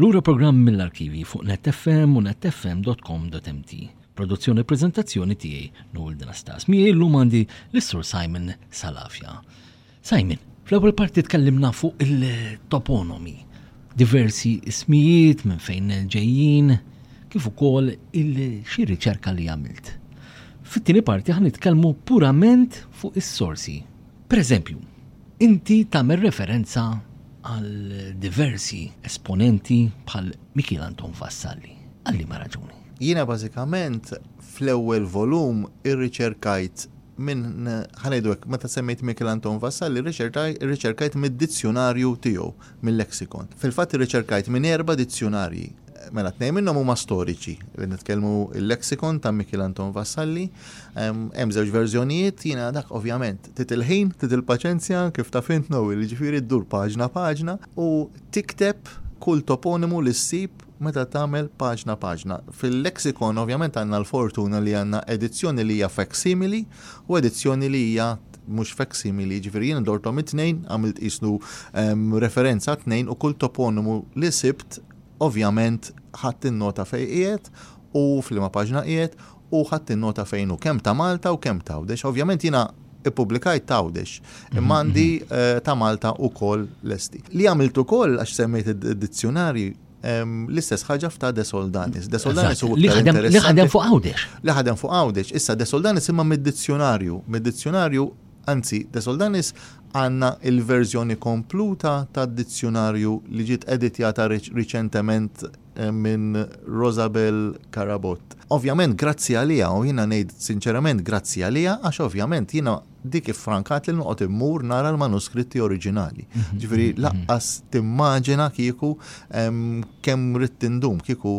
Lura programm mill-arkivi fuq Net FM u netfm.com.mt. Produzzjoni u preżentazzjoni tiegħi Noel Dinastas. Miegħi llum għandi l-Sur Simon Salafja. Simon, fl-ewwel parti tkellimna fuq il-toponomi, diversi ismijiet minn fejn ġejjin, kif ukoll il-xi riċerka li għamilt. Fit-tieni parti ħan nitkellmu purament fuq is-sorsi. Per eżempju, Inti tagħmel referenza għal diversi esponenti bħal Mikiel Anton Vassalli. Għal liema raġuni? Jiena bażikament fl-ewwel volum irriċerkajt minn, ħa ngħidu hekk, meta semmejt Mikiel Anton Vassalli rriċerkajt mid-dizzjunarju tiegħu, mil-lexicon. Fil-fatt irriċerkajt minn erba' dizzjunarji. Mela tnejn minnhom huma storiċi, qed nitkellmu l-lexicon ta' Mikiel Anton Vassalli. Hemm żewġ verżjonijiet, jiena dak ovvjament Trid il-ħin, trid il-paċenzja, kif taf int Noel, jiġifieri ddur paġna paġna u tikteb kull toponimu li ssib meta tagħmel paġna paġna. Fil-Lexicon ovvjament għandna l-fortuna li għandna edizzjoni li hija facsimile u edizzjoni li hija mhux facsimile, jiġifieri jiena dorthom it-tnejn, għamilt qislu referenza għat-tnejn u kull toponimu li sibt ovvjament ħadt in-nota fejn qiegħed u f'liema paġna qiegħed u ħadt in-nota fejn hu kemm ta' Malta u kemm t'Għawdex. Ovvjament jiena ppubblikajt t'Għawdex, imma għandi ta' Malta wkoll lesti. Li għamilt ukoll, għax semmejt id-dizzjunarji, l-istess ħaġa f'ta' De Soldanis. De Soldanis hu iktar interessanti. Li ħadem fuq Għawdex. Li ħadem fuq Għawdex. Issa De Soldanis imma mid-dizzjunarju. Mid-dizzjunarju, anzi, De Soldanis għandna l-verżjoni kompluta tad-dizzjunarju li ġiet editjata riċentement. minn Rosabel Carabott. Ovvjament grazzi għaliha u jiena ngħid sinċerament grazzi għaliha għax ovvjament jiena dik iffrankatli noqgħod immur nara l-manuskritti oriġinali. Ġifieri lanqas timmaġina kieku kemm ridt indum kieku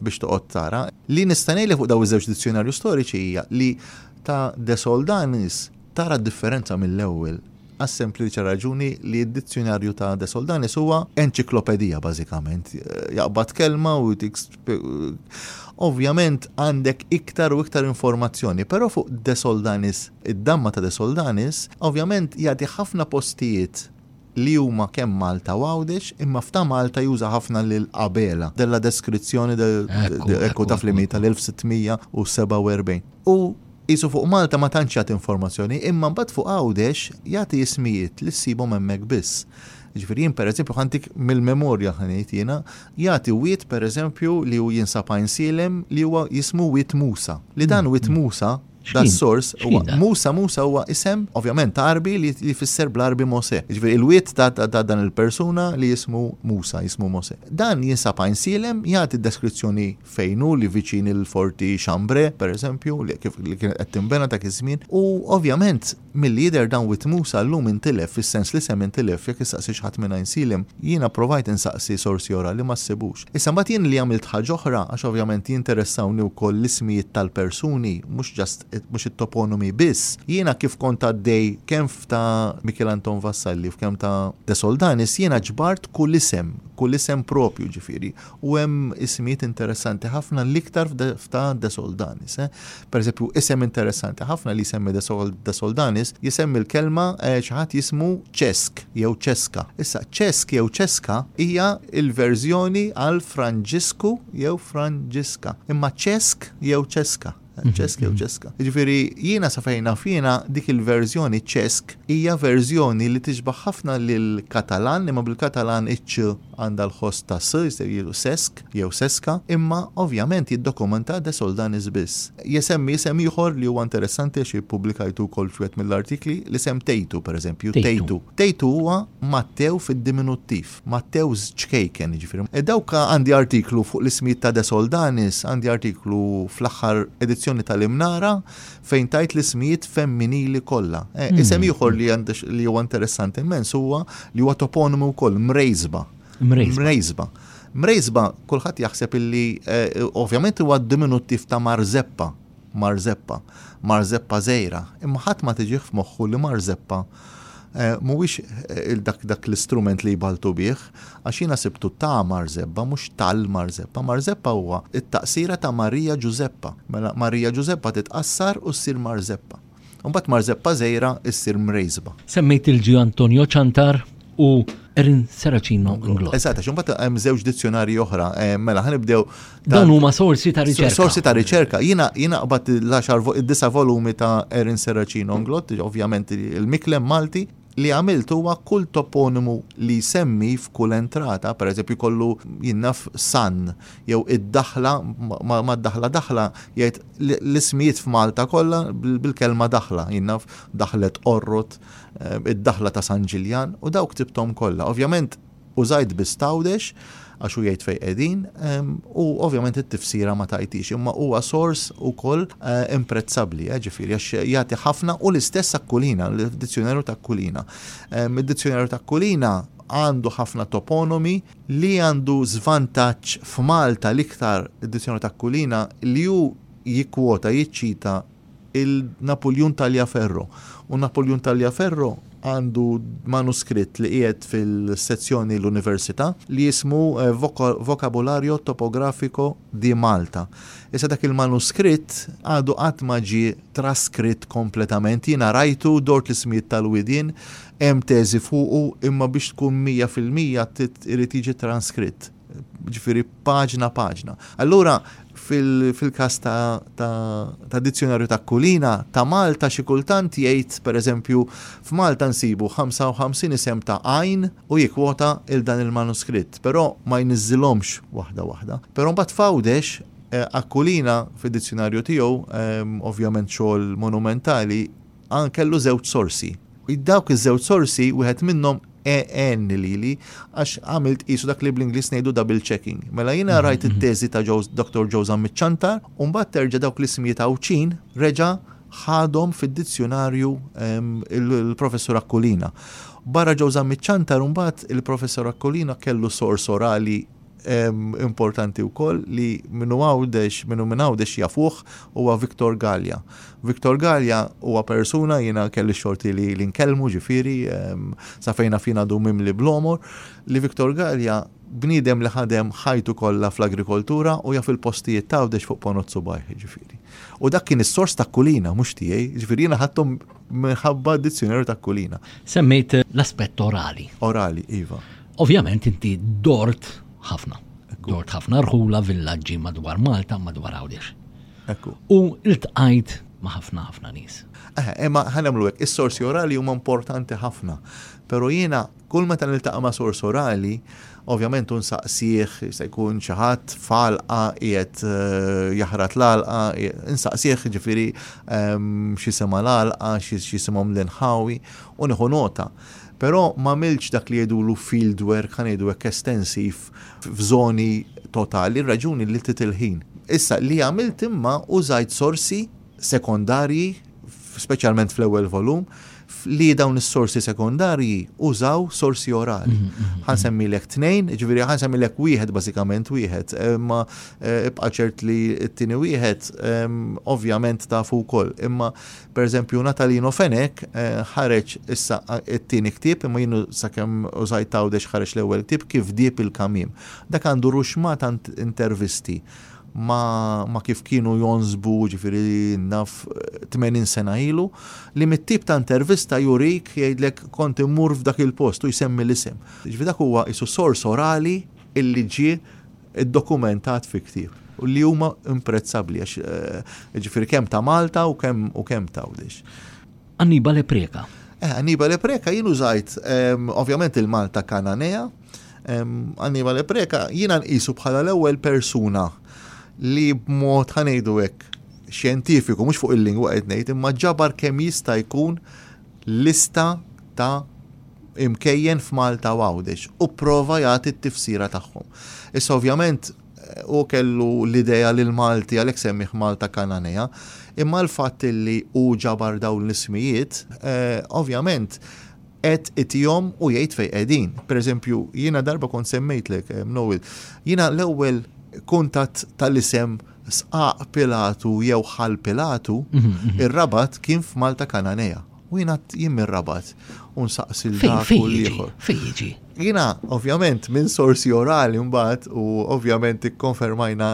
biex toqgħod tara. Li nista' ngħidlek fuq dawn iż-żewġ dizzjonarju storiċi hija li ta' De Soldanis tara d-differenza mill-ewwel. għas-sempliċi raġuni li d-Dizzjunarju ta' De Soldanis huwa enċiklopedija bażikament. Jaqbad kelma u jtik Ovvjament għandek iktar u iktar informazzjoni, però fuq De Soldanis, id-damma ta' De Soldanis, ovvjament jagħti ħafna postijiet li huma kemm Malta u Għawdex, imma f'Ta' Malta juża ħafna lil Abela, della descrizione del Ecco taf li mhi tal-1647. U Qisu fuq Malta ma tantx jagħti informazzjoni imma mbagħad fuq Għawdex jagħti ismijiet li ssibhom hemmhekk biss. Jiġifieri jien pereżempju ħantik mill-memorja ħa ngħid jiena, jagħti wied pereżempju li hu jinsab Għajnsielem li huwa jismu Wied Musa. Li dan Wied Musa, das-sors, huwa Musa Musa huwa isem ovvjament Għarbi li jfisser bl-Għarbi Mosè. Jiġifieri l-wied ta' ta' dan il-persuna li jismu Musa, jismu Mosè. Dan jinsab Għajnsielem, jagħti d-deskrizzjoni fejn hu li viċin il-Forti Chambre, per eżempju, li kif li kienet qed tinbena dak iż-żmien, u ovvjament milli jidher dan Wied Musa llum intilef fis-sens li sehem intilef jekk issaqsi xi ħadd minn Għajn Silem. Jiena provajt insaqsi sorsi orali ma ssibux. Issa mbagħad jien li għamilt ħaġa oħra għax ovvjament jinteressawni wkoll l-ismijiet tal-persuni mhux just mhux it-toponimi biss, jiena kif kont għaddej kemm f'ta' Mikiel Anton Vassalli f'kemm ta' De Soldanis jiena ġbart kull isem, kull isem proprju ġifieri, U hemm ismijiet interessanti ħafna l-iktar f'ta' De Soldanis. Per eżempju, isem interessanti ħafna li jsemmi De Soldanis, jsemmi l-kelma xi ħadd jismu Cesc jew Cesca. Issa, Cesc jew Cesca hija l-verżjoni għal Franġisku jew Franġiska. Imma Cesc jew Cesca. ċesk jew ċeska. Ġifieri jiena sa fejn naf jiena dik il-verżjoni ċesk hija verżjoni li tixbaħ ħafna lill-Katalan imma bil-Katalan iċ għandha l-ħoss ta' s, jistgħu jgħidu sesk jew seska, imma ovvjament jiddokumenta de Soldanis biss. Jesemmi isem ieħor li huwa interessanti għax ippubblikajtu wkoll f'wieħed mill-artikli, l-isem Tejtu pereżempju, Tejtu. Tejtu huwa Mattew fid-diminuttiv. Matthew's Ċkejken, jiġifieri. Dawk għandi artiklu fuq l-ismijiet ta' De Soldanis, għandi artiklu fl-aħħar edizzjoni tal-Imnara fejn tajt l-ismijiet femminili kollha. Isem ieħor li huwa interessanti immens huwa li huwa toponimu wkoll Mrejżba. Mrejżba. Mrejżba kulħadd jaħseb illi ovvjament huwa diminuttiv ta' Marzeppa. Marzeppa, Marzeppa żgħira, imma ħadd ma tiġih f'moħħu li Marzeppa mhuwiex dak l-istrument li jbaltu bih, għax jiena sibtu ta' Marzebba mhux tal Marzeppa. Marzeppa huwa t-taqsira ta' Marija Ġużeppa. Mela Marija Ġużeppa titqassar u ssir Marzeppa. U mbagħad mar żeppa żgħira issir mrejżba. Semmejt lil G. Antonio Ciantar u Erin Seracino Inglot. Eżatt, għax imbagħad hemm żewġ dizzjonarji oħra, eh, mela ħanibdew. Dawn huma sorsi ta' riċerka. Sorsi ta' riċerka. Jiena jiena qbad l-10 id-disa' volumi ta' Erin Seracino Inglot, ovvjament il-miklem Malti, Li għamilt huwa kull toponimu li jsemmi f'kull entrata, per eżempju jkollu, jien naf, San, jew id-daħla, mad-daħla daħla, jgħid l-ismijiet f'Malta kollha bil-kelma daħla, jien naf, Daħlet Qorrot, id-daħla ta' San Ġiljan, u dawk tibthom kollha. Ovvjament, Użajt biss t'Għawdex għax hu jgħid fejn qegħdin u ovvjament it-tifsira ma tgħajtix imma huwa sors ukoll imprezzabbli, ġifieri għax jagħti ħafna u l-istess Aquilina, l-Dizzjunarju ta' Aquilina. Id-Dizzjunarju ta' Aquilina għandu ħafna toponomi li għandu żvantaġġ f'Malta l-iktar id-Dizzjunarju ta' Aquilina li hu jikkwota, jiċċita il-Napuljun Taljaferro. U Napuljun Taljaferro għandu manuskritt li qiegħed fil-sezzjoni l-Università li jismu Vocabulario Topografico di Malta. Issa dak il-manuskritt għadu qatt ma ġie traskritt kompletament. Jiena rajtu, dort l-ismijiet tal-widien, hemm teżi fuqu, imma biex tkun mija fil-mija irid jiġi transkritt. ġifiri paġna paġna. Allura, fil-kas ta' dizzjonarju ta' kulina, ta' Malta xi kultant jgħid, per eżempju, f'Malta nsibu 55 isem ta' għajn u jikwota il dan il-manuskritt, però ma jniżżilhomx waħda waħda. Però mbagħad f'Għawdex, Aquilina fid-dizzjonarju tiegħu, ovvjament xogħol monumentali, Ann kellu żewġ sorsi. Dawk iż-żewġ sorsi, wieħed minnhom għen lili għax għamilt qisu dak li bl-Ingliż ngħidu double checking. Mela jiena qrajt it-teżi ta' Dr. Joe Żamm iċ-Ċantar u mbagħad terġa' dawk l-ismijiet Għawdxin reġa' ħadhom fid-dizzjunarju l-Professur Aquilina. Barra Joe Żamm iċ-Ċantar imbagħad il-Professur Aquilina kellu sors orali Importanti wkoll li min hu Għawdex, min hu minn Għawdex jafuh huwa Victor Galea. Victor Galea huwa persuna jiena kelli x-xorti li li nkellmu ġifieri sa fejn naf jien għadu mimli bl-għomor, li Victor Galea bniedem li ħadem ħajtu kollha fl-agrikoltura u jaf il-postijiet ta' Għawdex fuq ponot subgħajh jiġifieri. U dak kien is-sors t'Akulina mhux tiegħi, jiġifieri jiena ħadthom minħabba d-dizzjunarju t'Akulina. Semmejt l-aspett orali. Orali, iva. Ovvjament inti dort ħafna. Dort ħafna rħula villaġġi madwar Malta, madwar Għawdex. Ekku. U l-tqajt ma' ħafna ħafna nies. Eħe, imma ħanemlu hekk, is-sorsi orali huma importanti ħafna. Però jiena kull meta niltaqa' ma' sors orali, ovvjament un saqsih se jkun xi ħadd falqa qiegħed eh, jaħrat l-alqa, insaqsih ġifieri ehm, xi sema l-alqa, xi simhom l-inħawi, u nieħu nota. Però m'għamiltx dak li jgħidulu field work, ħa ngħidu hekk, estensiv f'żoni totali, ir-raġuni li trid il-ħin. Issa, li għamilt imma użajt sorsi sekondarji, speċjalment fl-ewwel volum, li dawn is-sorsi sekondarji użaw sorsi orali. Mhm, mhm, mhm. Ħa nsemmilek tnejn, ġifieri ħa nsemmilek wieħed bażikament wieħed, imma eh, ibqa' ċert li t-tieni wieħed ehm, ovvjament tafu wkoll, imma Pereżempju, Natalino Fenech ħareġ issa t-tieni ktieb, imma jien sakemm użajt Għawdex ħareġ l-ewwel ktieb, Kif Dieb il-Kamiem. Dak għandu ruxma ta' intervisti ma' kif kienu jonsbu, jiġifieri naf 80 sena ilu, li mit-tip ta' intervista jurik, jgħidlek kont immur f'dak il-post u jsemmi l-isem. Jiġifieri dak huwa qisu sors orali. illi ġie ddokumentat fi ktieb u li huma imprezzabbli għax jiġifieri kemm ta' Malta u kemm u kemm ta' Għawdex. Annibale Preca. Eh, Annibale Preca jien użajt ehm, ovvjament il-Malta Kananea, ehm, Annibale Preca jiena nqisu bħala l-ewwel persuna li b'mod ħanejdu hekk xjentifiku mhux fuq il-lingwa qed ngħid imma ġabar kemm jista' jkun lista ta' imkejjen f'Malta u Għawdex u pprova jagħti t-tifsira tagħhom. Issa ovvjament hu kellu l-idea li l-Malti għalhekk semmieh Malta Kananea, imma l-fatt li hu ġabar dawn l-ismijiet ovvjament qed itihom u jgħid fejn qegħdin. Pereżempju, jiena darba kont semmejtlek, Noel, jiena l-ewwel kuntatt tal-isem Sqaq Pilatu jew Ħal Pilatu, ir-Rabat kien f'Malta Kananea. U jien għad jien mir-Rabat u nsaqsi l dak u l-ieħor. Fejn jiġi? Jiena, ovvjament, minn sorsi orali mbagħad u ovvjament ikkonfermajna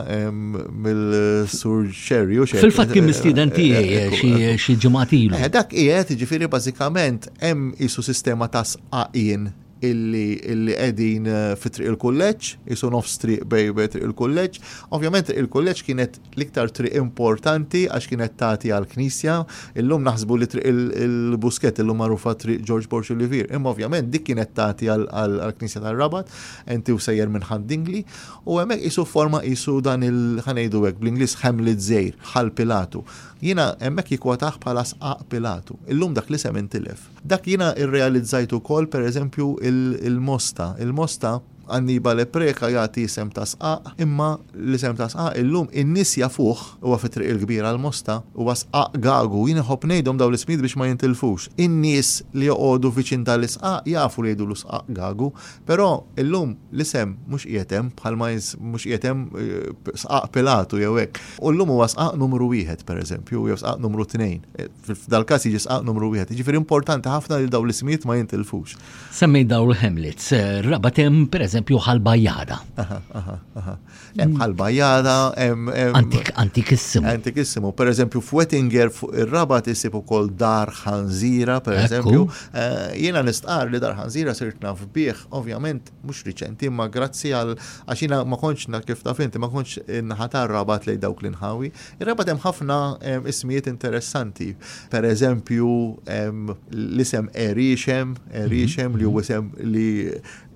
mill-Sur Xerri u xejn. Fil-fatt kien mistieden tiegħi xi ġimgħat ilu. Dak qiegħed jiġifieri bażikament hemm isu sistema ta' sqaqien illi illi qegħdin eh, fi triq il-kulleġġ, isu nofs triq bej bej triq il-kulleġġ. Ovvjament triq il-kulleġġ kienet l-iktar triq importanti għax kienet tagħti għall-knisja. Illum naħsbu li triq il-busket illum magħrufa triq George Borg Olivier. Imma ovvjament dik kienet tagħti għall-knisja tar-Rabat, enti u sejjer minn Ħandingli u hemmhekk isu forma isu dan il-ħanejdu hekk bl-Ingliż Hamlet Zejr, ħal Pilatu. Jiena hemmhekk jikwataħ bħala sqaq Pilatu. Illum dak li sem intilef. Dak li jiena rrealizzajt ukoll, per eżempju, il-mosta. Il-mosta, Annibale e Preca jagħti isem ta' sqaq, imma l-isem ta' sqaq illum in-nies jafuh, huwa fi Triq il-Kbira l-mosta, huwa Sqaq Gagu, jien inħobb ngħidhom dawn l-ismijiet biex ma jintilfux. In-nies li joqogħdu viċin ta' l-isqaq jafu li jgħidulu Sqaq Gagu, però illum l-isem mhux qiegħed hemm, bħal ma mhux qiegħed hemm Sqaq Pilatu jew hekk. U llum huwa Sqaq numru wieħed, per eżempju, jew Sqaq numru tnejn. F'dal-każ jiġi sqaq numru wieħed. Jiġifieri importanti ħafna li dawn l-ismijiet ma jintilfux. Semmejt dawn il-Hamlets, rabat hemm pereżempju ħal Bajjada. Hemm ħal Bajjada, hemm. Antik, antik issimu. Antik issimu. Pereżempju f'Wettinger fuq ir-rabat isib ukoll dar ħanżira, pereżempju. Eh, jiena nistqar li dar ħanżira sirt naf bih, ovvjament mhux riċenti, imma grazzi għal għax jiena ma kontx na kif taf inti ma kontx in-naħa tar-Rabat lejn dawk l-inħawi. Ir-Rabat hemm ħafna ismijiet interessanti. Pereżempju l-isem Erixem, Erixem li hu isem li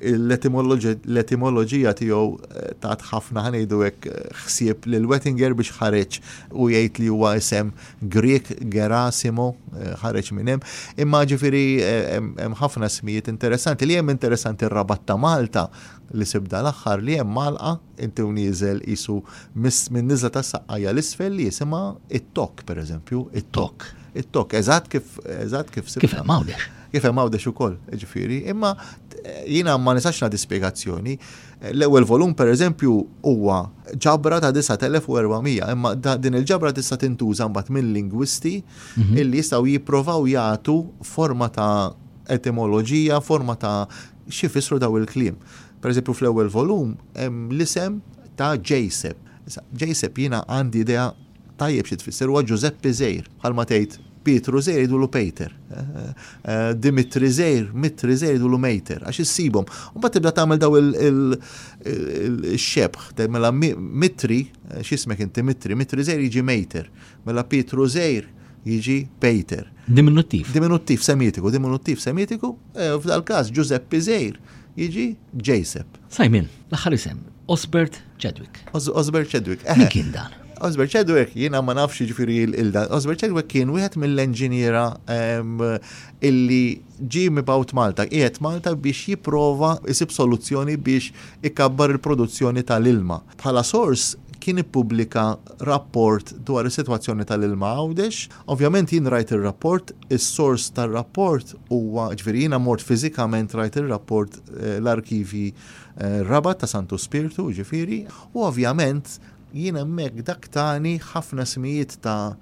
l-etimoloġija tiegħu eh, tat ħafna ħanejdu hekk eh, ħsieb lil Wettinger biex ħareġ u jgħid li huwa isem Grieg Gerasimo eh, ħareġ minn hemm. Imma ġifieri eh, hemm ħafna smijiet interessanti li hemm interessanti r-rabat ta' Malta li sibda l-aħħar li hemm Malqa inti nieżel isu minn niżla ta' saqqajja l-isfel li jisimha it-tok pereżempju, it-tok. It-tok, eżatt kif eżatt kif sibda. Kif hemm Kif hemm ukoll, ġifieri, imma eh, jiena ma nisax nagħti spjegazzjoni L-ewwel volum, pereżempju, huwa ġabra ta' 9,400, imma din il-ġabra tista' tintuża mbagħad minn lingwisti li jistgħu jipprovaw jagħtu forma ta' etimoloġija, forma ta' xi jfissru dawn il-kliem. Pereżempju, fl-ewwel volum hemm l-isem ta' Ġejseb. Issa, Ġejseb jiena għandi idea tajjeb xi tfisser, huwa Ġużeppi żgħir, bħalma tgħid Pietru Żgħir jgħidulu Pejter. Dimitri Żgħir, Mitri Żgħir jgħidulu Mejter, għax issibhom. U mbagħad tibda tagħmel daw il-xebħ, mela Mitri, x'ismek inti Mitri, Mitri Żgħir jiġi Mejter, mela Pietru Żgħir jiġi Pejter. Diminuttiv. Diminuttiv semitiku, diminuttiv semitiku, f'dal-każ Ġużeppi Żgħir jiġi Ġejsep. Simon. L-aħħar isem, Osbert Chadwick. Osbert Chadwick, eħe. Min kien dan? Osbert Chadwick, jiena ma nafx ġifiri il-dan. Osbert Chadwick kien wieħed mill-enġiniera ehm, illi ġi mibawt Malta, qiegħed Malta biex jipprova isib soluzzjoni biex ikabbar il-produzzjoni tal-ilma. Bħala sors kien ippubblika rapport dwar is-sitwazzjoni tal-ilma għawdex. Ovvjament jien rajt ir-rapport, is-sors tar-rapport huwa ġifieri jiena mort fiżikament rajt ir-rapport eh, l-arkivji Rabat ta' Santu Spirtu, jiġifieri, u ovvjament jien hemmhekk dak tani ħafna smijiet ta'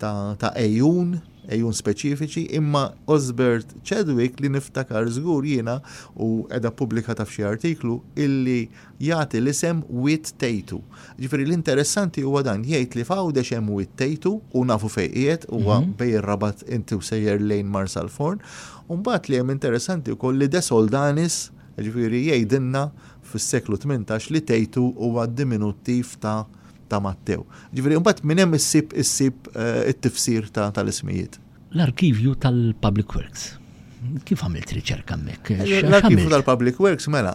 ta' ta' għejun, għejun speċifiċi, imma Osbert Chadwick li niftakar żgur jiena u qiegħda ppubblikata f'xi artiklu illi jagħti l-isem Wied Tejtu. Jiġifieri l-interessanti huwa dan, jgħid li f'Għawdex hemm Wied Tejtu u nafu fejn qiegħed, huwa bejn ir-Rabat inti u sejjer lejn Marsalforn, u mbagħad li hemm interessanti wkoll li De Soldanis Jiġifieri jgħidilna fis-seklu tmintax li Tejtu huwa diminuttiv ta' ta' Mattew. Jiġifieri mbagħad minn hemm issib issib it-tifsir ta' tal-ismijiet. L-arkivju tal-Public Works. Kif għamilt riċerka hemmhekk? L-arkivju tal-Public Works mela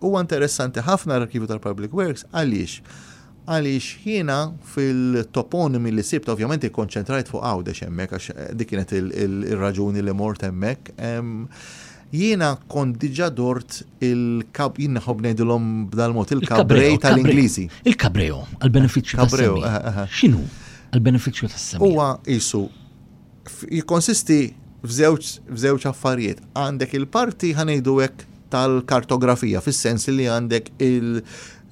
huwa interessanti ħafna l-arkivju tal-Public Works għaliex Għaliex jiena fil-toponimi li sibt, ovvjament ikkonċentrajt fuq Għawdex hemmhekk għax dik kienet ir-raġuni li mort hemmhekk, jiena kont diġà dort il-kab, jien nħobb ngħidilhom b'dal-mod, il-kabrej tal-Ingliżi. Il-kabreo, għall-benefiċċju tas-sema. X'inhu għall-benefiċċju tas-sema? Huwa qisu jikkonsisti f'żewġ affarijiet. Għandek il-parti ħanejdu hekk tal-kartografija, fis-sens li għandek il-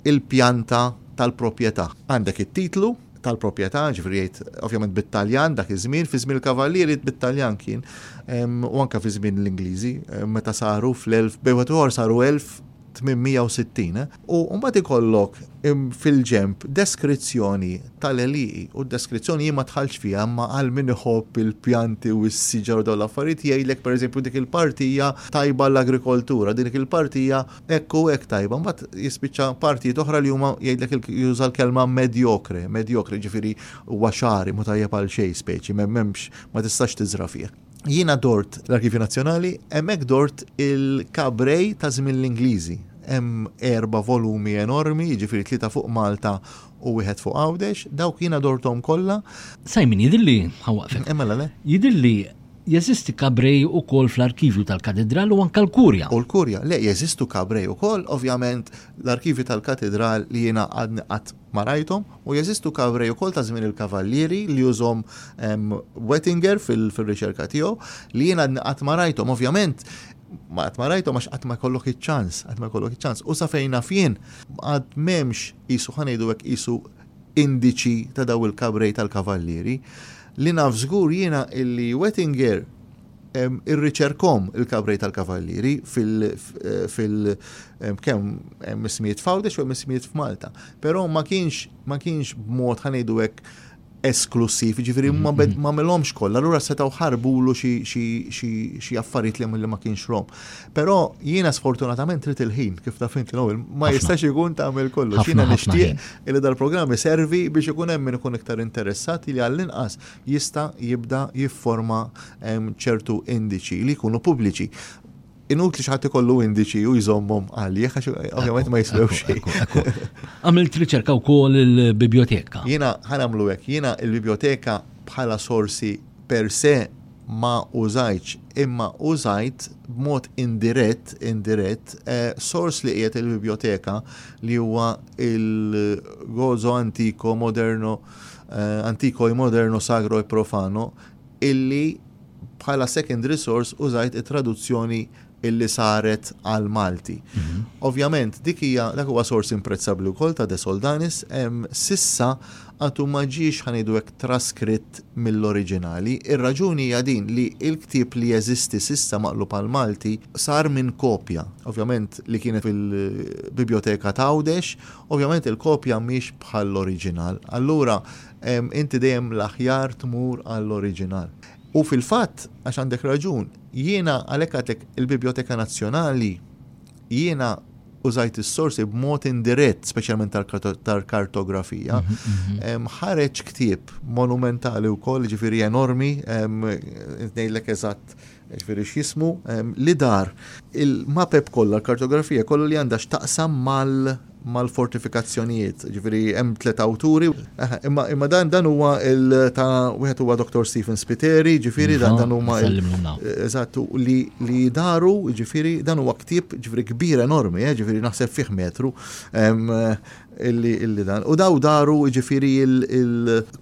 il-pjanta tal-proprjetà. Għandek it-titlu tal-proprjetà, jiġifieri jgħid ovvjament bit-Taljan dak iż-żmien, fi żmien il-Kavallieri bit-Taljan kien, u anke fi żmien l-Ingliżi meta saru fl-elf, bejn wieħed u ieħor saru 1860, u mbagħad ikollok fil-ġenb deskrizzjoni tal-għelieqi u d-deskrizzjoni jien ma dħaltx fiha imma għal min iħobb il-pjanti u s-siġar u dawn l-affarijiet jgħidlek pereżempju dik il-parti hija tajba għall-agrikoltura, dik il-parti hija hekk u hekk tajba, mbagħad jispiċċa partijiet oħra li huma jgħidlek il juża l-kelma mediocre, mediocre jiġifieri huwa xagħri, mhu tajjeb għal xejn speċi, m'hemmx ma tistax tiżra' fih. Jiena dort l-Arkivju Nazzjonali, hemmhekk dort il-kabrej ta' żmien l-Ingliżi. Hemm erba' volumi enormi, jiġifieri tlieta fuq Malta u wieħed fuq Għawdex, dawk jiena dorthom kollha. Simon, jidhirli, ħa waqfek. Mela le. Jidhirli Jeżisti Kabrej ukoll fl-arkivju tal-Katidral u anke l-Kurja? U l-Kurja? Le, jeżistu Kabrej ukoll, ovvjament l-arkivji tal-Katidral li jiena għadni qatt ma rajthom, u jeżistu Kabrej ukoll ta' żmien il-Kavallieri li użhom Wettinger fir-riċerka tiegħu, li jien għadni qatt ma rajthom. Ovvjament ma qatt ma rajthom għax qatt ma jkollok iċ-ċans, qatt ma jkollok iċ-ċans. U sa fejn naf jien, għad m'hemmx, qisu, ħa ngħidu hekk, qisu, indiċi ta' dawn il-kabrej tal-kavallieri. Li naf żgur jiena illi Wettinger irriċerkhom il-kabrej tal-kavallieri fil kemm hemm ismijiet f'Għawdex u hemm ismijiet f'Malta. Però ma kienx ma kienx b'mod ħa ngħidu hekk esklussiv, jiġifieri ma għamilhomx kollha, allura setgħu ħarbulu xi affarijiet li ma kienx rom. Però jiena sfortunatament trid il-ħin kif taf inti Noel, ma jistax ikun tagħmel kollu. Jiena nixtieq li dal-programm iservi biex ikun hemm min ikun iktar interessat li għall-inqas jista' jibda jifforma ċertu indiċi li jkunu pubbliċi. Inutli xi ħadd ikollu indiċi u jżommhom għalih għax ovvjament ma jiswew xejn. Għamilt riċerka wkoll il-biblioteka. Jiena ħanamlu hekk, jiena il-biblioteka bħala sorsi per se ma użajtx imma użajt b'mod indirett, indirett, sors li qiegħed il-bibljoteka li huwa il-Gozo Antico Moderno, Antico e Moderno Sagro e Profano, illi bħala secondary source użajt it-traduzzjoni illi saret għall-Malti. Ovvjament dik hija dak huwa sors imprezzabbli wkoll ta' De Soldanis, s'issa għadu ma ġiex ħa ngħidu hekk traskritt mill-oriġinali. Ir-raġuni hija din li l-ktieb li jeżisti s'issa maqlub għall-Malti sar minn kopja, ovvjament li kienet fil-Bibjoteka t'Għawdex, ovvjament il-kopja mhix bħall-oriġinal. Allura inti dejjem l-aħjar tmur għall-oriġinal. U fil-fatt, għax għandek raġun, jiena għalhekk għedtlek il-Bibljoteka Nazzjonali, jiena użajt is-sorsi b'mod indirett, speċjalment tal-kartografija, ħareġ ktieb monumentali wkoll, ġifieri enormi, ngħidlek eżatt ġifieri x'jismu, li dar il-mapep kollha, l-kartografija kollha li għandha x'taqsam mal mal-fortifikazzjonijiet, jiġifieri hemm tliet awturi. Imma dan huwa ta' wieħed huwa Dr. Stephen Spiteri, jiġifieri dan huma eżatt li daru, jiġifieri dan huwa ktieb ġifieri kbir enormi, jiġifieri naħseb fih metru illi dan. U daw daru jiġifieri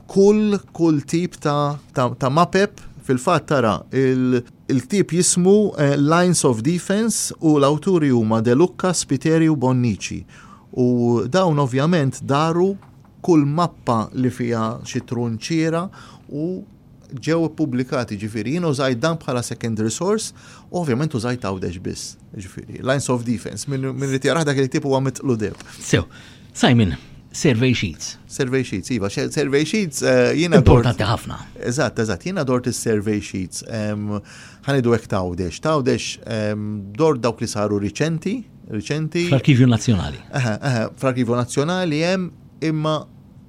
kull tip ta' mapep fil-fatt tara il- Il-ktieb jismu Lines of Defence u l-awturi huma De Lucca, Spiteri u Bonnici u dawn ovvjament daru kull mappa li fiha xi trunċiera u ġew ippubblikati. Jiġifieri jiena użajt dan bħala secondary source u ovvjament użajt Għawdex biss. Jiġifieri Lines of Defence, min irid jaqrah dak il-ktieb huwa mitqludeb. Sew. Simon, survey sheets. Survey sheets, iva, survey sheets eh, jiena. Importanti ħafna. Eżatt, eżatt, jiena dort is-survey sheets. Ħanidu hekk tawdex. Tawdex dort dawk li saru riċenti, riċenti. Fl-Arkivju Nazzjonali. Fl-Arkivju Nazzjonali hemm imma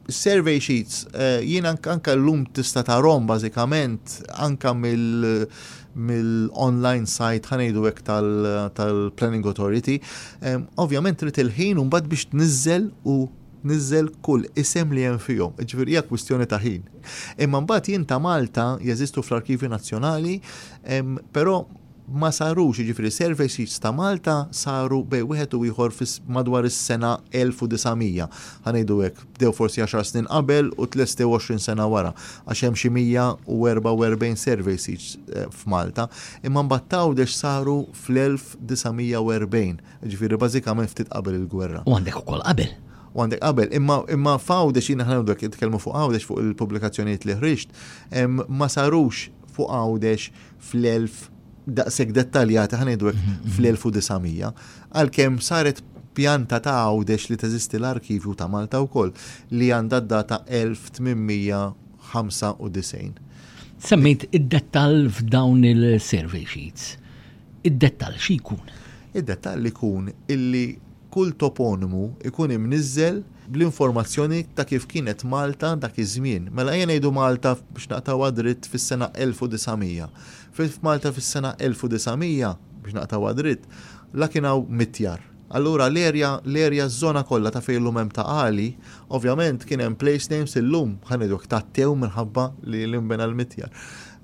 survey sheets eh, jiena anka l-lum tista' tarom bażikament anka mill mill-online site, ħa ngħidu hekk, tal-Planning Authority, ovvjament trid il-ħin u mbagħad biex tniżżel u tniżżel kull isem li hemm fihom. Ġifieri hija kwistjoni ta' ħin. Imma mbagħad jien ta' Malta jeżistu fl-Arkivju Nazzjonali, però ma sarux, ġifiri, survey sheets ta' Malta saru bej wieħed u ieħor madwar is-sena 1900, ħanejdu hekk. bdew forsi għaxar snin qabel u tlestew għoxrin sena wara, għax hemm xi 144 survey sites f'Malta, imma mbagħad t'Għawdex saru fl-1940, jiġifieri bażikament ftit qabel il-gwerra. U għandek ukoll qabel. U għandek qabel. Imma, imma f'Għawdex, jiena aħna hawnhekk qed nitkellmu fuq Għawdex, fuq il-pubblikazzjonijiet li ħriġt, ma sarux fuq Għawdex fl-elf daqshekk dettaljata ħa ngħidu hekk fl-1900, għalkemm saret pjanta ta' Għawdex li teżisti l-Arkivju ta' Malta wkoll li għandha d-data 1895. Semmejt id-dettall f'dawn il-survey sheets. Id-dettall xi jkun? Id-dettall ikun illi Kull toponimu jkun imniżżel bl-informazzjoni ta' kif kienet Malta dak iż-żmien. Mela ejja ngħidu Malta, biex naqtgħuha dritt, fis-sena 1900. F'Malta fis-sena 1900, biex naqtgħuha dritt, la kien hawn mitjar. Allura l-erja, l-erja, ż-żona kollha ta' fejn illum hemm Ta' Qali, ovvjament kien hemm place names illum, ħa ngħidu hekk, Ta' Tew minħabba li li nbena l-mitjar.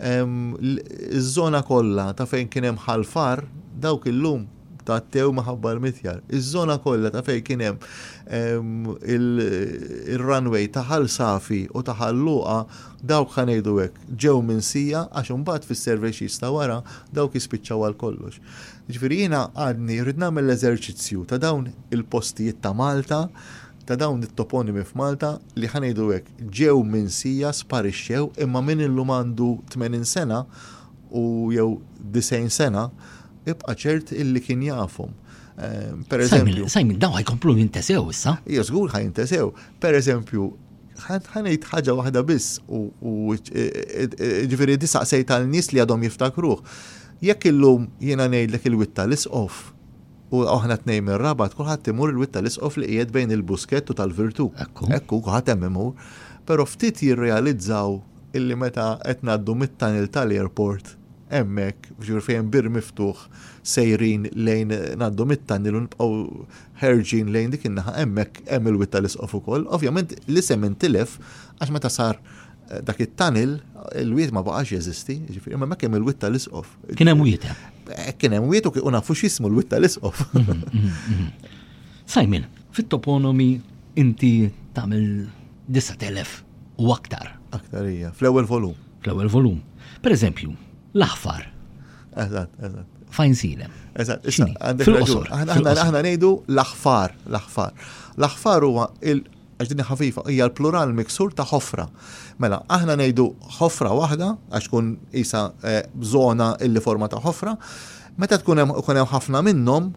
Iż-żona kollha ta' fejn kien hemm Ħal Farr, dawk illum tat-tew minħabba l-mitjar. Iż-żona kollha ta' fejn kien hemm ir-runway ta' Ħal Safi u ta' Ħal Luqa, dawk ħa ngħidu hekk, ġew minsija għax imbagħad fis-survey sheets ta' wara dawk jispiċċaw għal kollox. Jiġifieri jiena għadni rrid nagħmel l-eżerċizzju ta' dawn il-postijiet ta' Malta, ta' dawn it-toponimi f'Malta li ħa ngħidu hekk, ġew minsija, sparixxew, imma min illum għandu 80 sena u jew 90 sena Ibqa' ċert illi kien jafhom. Per eżempju. Simon, daw ħajkomplu jintesew issa? Jo, żgur ħaj jintesew. Per eżempju, ħanejt ħaġa waħda biss u ġifieri disaqsej tal-nies li għadhom jiftakruh. Jekk illum jiena ngħidlek il-witta l-isqof u aħna tnejn minn rabat kulħadd imur il-witta l-isqof li qiegħed bejn il-buskett u tal-virtu. Ekku, kulħadd hemm imur. Però ftit jirrealizzaw illi meta qed ngħaddu mit-tunnel tal-airport hemmhekk, jiġifieri fejn hemm bir miftuħ sejrin lejn ngħaddu mit-tunnel u nibqgħu ħerġin lejn dik in-naħa hemmhekk hemm il-Wied tal-Isqof ukoll. Ovvjament l-isem intilef għax meta sar dak it-tunnel il-Wied ma baqax jeżisti, jiġifieri imma hemmhekk hemm il-Wied tal-Isqof. Kien hemm Wied hemm. Eh, kien hemm Wied u nafu x'ismu l-Wied tal-Isqof. Mhm, mhm, mhm. Simon, fit-toponomi inti tagħmel 9000 u aktar. Aktar hija, fl-ewwel volum. Fl-ewwel volum. Per eżempju, l-aħfar. Eżatt, eżatt. Fajn silem. Eżatt, fil-qosor. Aħna ngħidu l-aħfar, l-aħfar. L-aħfar huwa il- għax din ħafifa, hija l-plural miksur ta' ħofra. Mela, aħna ngħidu ħofra waħda, għax kun isa eh, zona illi forma ta' ħofra, meta tkun hemm ħafna minnhom,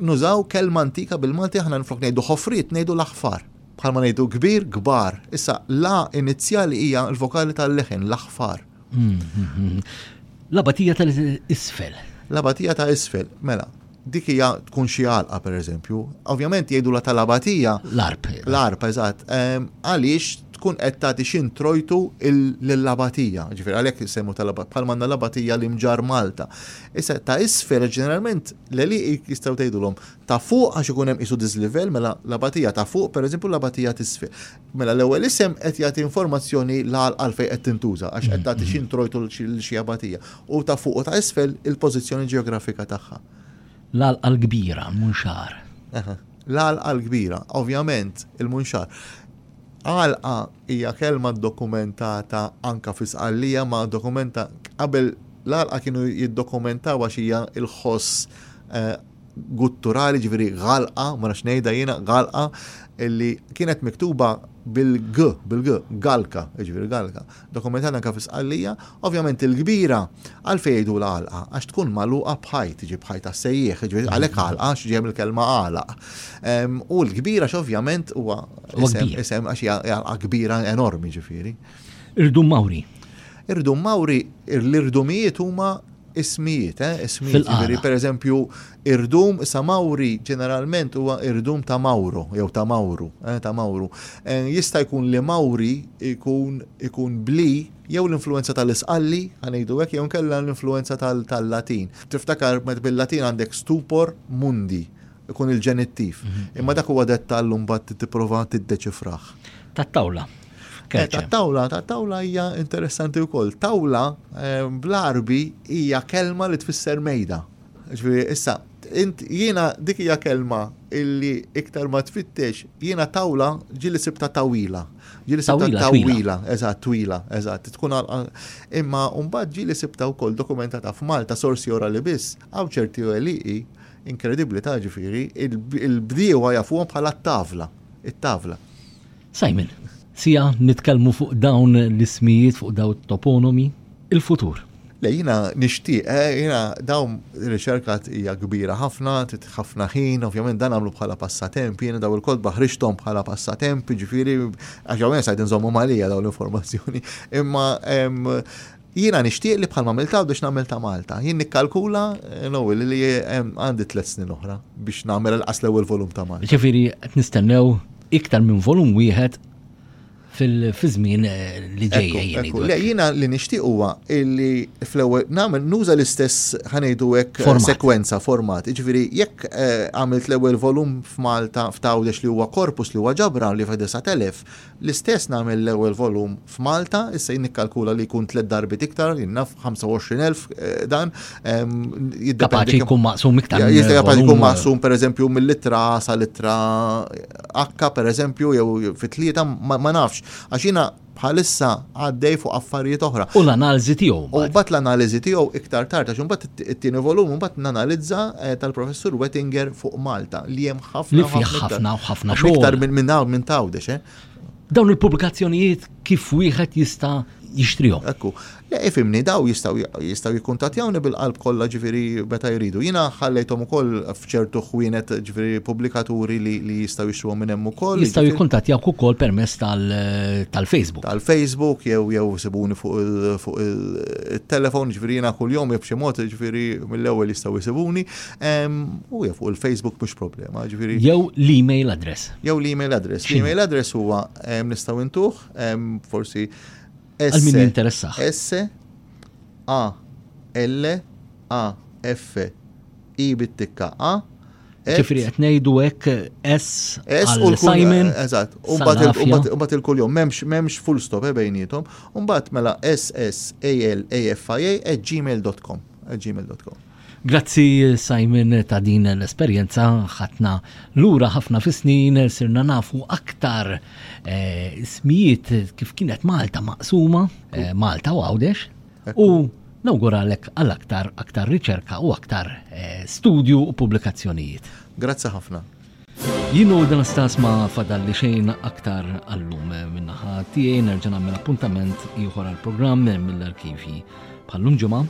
nużaw kelma antika bil-Malti aħna minflok ngħidu ħofriet ngħidu l-aħfar. Bħalma ngħidu kbir, kbar. Issa l-a inizjali hija l-vokali tal-leħen, l-aħfar. L-abatija tal-isfel. L-abatija ta' isfel, mela, dik hija tkun xi għalqa pereżempju. Ovvjament jgħidu la tal-abatija. L-arp. L-arp, eżatt. Ehm, għaliex tkun qed tagħti xin trojtu l-abatija. Ġifier għalhekk semmu tal-abatija bħal manna l-abatija li mġar Malta. Issa, ta' isfel għax ġeneralment l-għelieq jistgħu tgħidulhom ta' fuq għax ikun hemm qisu diżlivell, mela l-abatija ta' fuq, pereżempju l-abatija t'isfel. Mela l-ewwel isem qed jagħti informazzjoni l-għal għalfejn qed tintuża għax qed tagħti xi introjtu lil xi abatija. U ta' fuq u ta' isfel il-pożizzjoni ġeografika tagħha. L-Għalqa l-Kbira, l-Munxar. L-Għalqa l-Kbira, ovvjament, il-Munxar. Għalqa Hija kelma ddokumentata anke fi Sqallija ma dokumenta qabel l-għalqa kienu jiddokumentawha x'hija l-ħoss gutturali ġifieri għalqa, ma nafx ngħidha jiena, għalqa li kienet miktuba bil-g, bil-g, galka, jiġifieri galka. Dokumentata anke fi Sqallija Ovvjament il-kbira għalfejn jgħidulha għalqa? Għax tkun magħluqa b'ħajt, jiġi b'ħajt għas-sejjieħ, jiġifieri għalhekk għalqa għax ġejja mill-kelma għalaq. U l-kbira għax ovvjament huwa isem għax hija għalqa kbira enormi ġifieri. Irdum Mawri. Irdum Mawri, l-irdumijiet huma ismijiet, eh, ismijiet. Jiġifieri pereżempju irdum sa Mawri ġeneralment huwa irdum ta' Mawro jew ta' Mawru, eh, ta' Mawru. Eh, jista' jkun li Mawri ikun ikun bli jew l-influwenza tal-Isqalli, ħa ngħidu hekk, jew inkella l-influwenza tal-Latin. Tiftakar meta bil-Latin għandek stupor mundi, ikun il-ġenittiv. Imma dak huwa dettall u mbagħad tipprova tiddeċifrah. Tat-tawla. Eh, tat-tawla, tat-tawla hija interessanti wkoll. Tawla eh, bl-Arbi hija kelma li tfisser mejda. Ġifieri issa int jiena dik hija kelma illi iktar ma tfittex jiena tawla ġili sibta tawila. Ġili sibta tawwila, eżatt, twila, eżatt, tkun imma mbagħad ġili sibta wkoll dokumentata f'Malta sorsi orali biss, hawn ċerti reliqi inkredibbli ta' ġifieri, il-bdiewa jafuhom bħala t-tavla, it-tavla. Simon, sija nitkellmu fuq dawn l-ismijiet fuq dawn it-toponomi, il-futur. Le jiena nixtieq, eh, jiena dawn ir-riċerka hija kbira ħafna, trid ħafna ħin, ovvjament dan għamlu bħala passatemp, jiena daw il-kotba ħriġthom bħala passatemp, ġifieri għax hawn sajt inżommhom għalija dawn l-informazzjoni. Imma jiena nixtieq li bħalma għamilta biex nagħmel ta' Malta. Jien nikkalkula l-ewwel li għandi tliet snin oħra biex nagħmel l-qas l-ewwel volum ta' Malta. Ġifieri qed nistennew iktar minn volum wieħed fil-żmien li ġejja. Le, jina li nishtiq huwa illi fl-ewwel nagħmel nuża l-istess ħanejdu hekk sekwenza format. Ġifieri jekk eh, għamilt l-ewwel volum f'Malta f'Tawdex li huwa korpus li huwa ġabra li f'ħed telef, l-istess nagħmel l-ewwel volum f'Malta, issa nikkalkula li jkun tliet darbit iktar, jinnaf 25,000 eh, dan. Kapaċi jkun maqsum iktar. Jista' jkun maqsum pereżempju mill-ittra sa l-ittra akka per eżempju jew fit-tlieta ma nafx għax jiena bħalissa għaddej fuq affarijiet oħra. U l-analiżi tiegħu. U bat l-analiżi tiegħu iktar tard għax imbagħad it-tieni volum imbagħad nanalizza eh, tal-professur Wettinger fuq Malta li hemm ħafna. Li fih ħafna u ħafna xogħol. Iktar minn hawn minn tawdex, eh? Dawn il-pubblikazzjonijiet kif wieħed jista' jixtrihom. Ekku, Le, ifhimni, dawn jistgħu, jistgħu jikkuntattjawni bil-qalb kollha, ġifieri, meta jridu. Jiena ħallejthom ukoll f'ċertu ħwienet, ġifieri, pubblikaturi li, li jistgħu jixtruhom minn hemm ukoll, jiġifieri. Jistgħu jikkuntattjawk ukoll permezz tal, tal-Facebook. Tal-Facebook, jew, jew isibuni fuq il, fuq il, it-telefon, jiġifieri jiena kuljom, b'xi mod, jiġifieri, mill-ewwel jistgħu jsibuni. U jew fuq il-Facebook mhux problema, jiġifieri. Jew l-email address. Jew l-email address. X'inhi? L-email address huwa, nistgħu intuh, forsi. Għal min jinteressah. S, A, L, A, F, I bit-tikka A. Ġifri qed ngħidu hekk S għal Simon. Eżatt, u mbagħad il-kuljum m'hemmx m'hemmx full stop eh, bejnietom. U mbagħad mela SSALAFIA at gmail.com. gmail.com. Grazzi Simon ta' din l-esperjenza ħatna lura ħafna fis-snin sirna nafu aktar eh, ismijiet kif kienet Malta maqsuma, eh, Malta u Għawdex. U nawguralek għal aktar aktar riċerka u aktar eh, studju u pubblikazzjonijiet. Grazzi ħafna. Jien u dan stas ma fadal li xejn aktar għallum minnaħa tiegħi nerġa' nagħmel appuntament ieħor għal programm mill-arkivji. Bħallum ġimgħa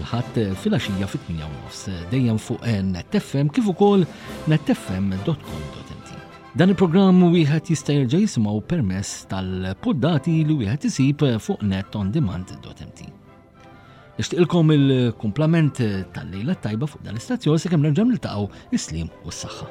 il-ħadd fil-għaxija fit-8 nofs dejjem fuq netfm kif ukoll netfm.com.mt. Dan il-programm wieħed jista' jerġa' jisimgħu permess tal-poddati li wieħed isib fuq netonDemand.mt. Nixtieqilkom il-kumplament tal-lejla tajba fuq dan l-istazzjon se kemm nerġgħu niltaqgħu is-slim u s-saħħa.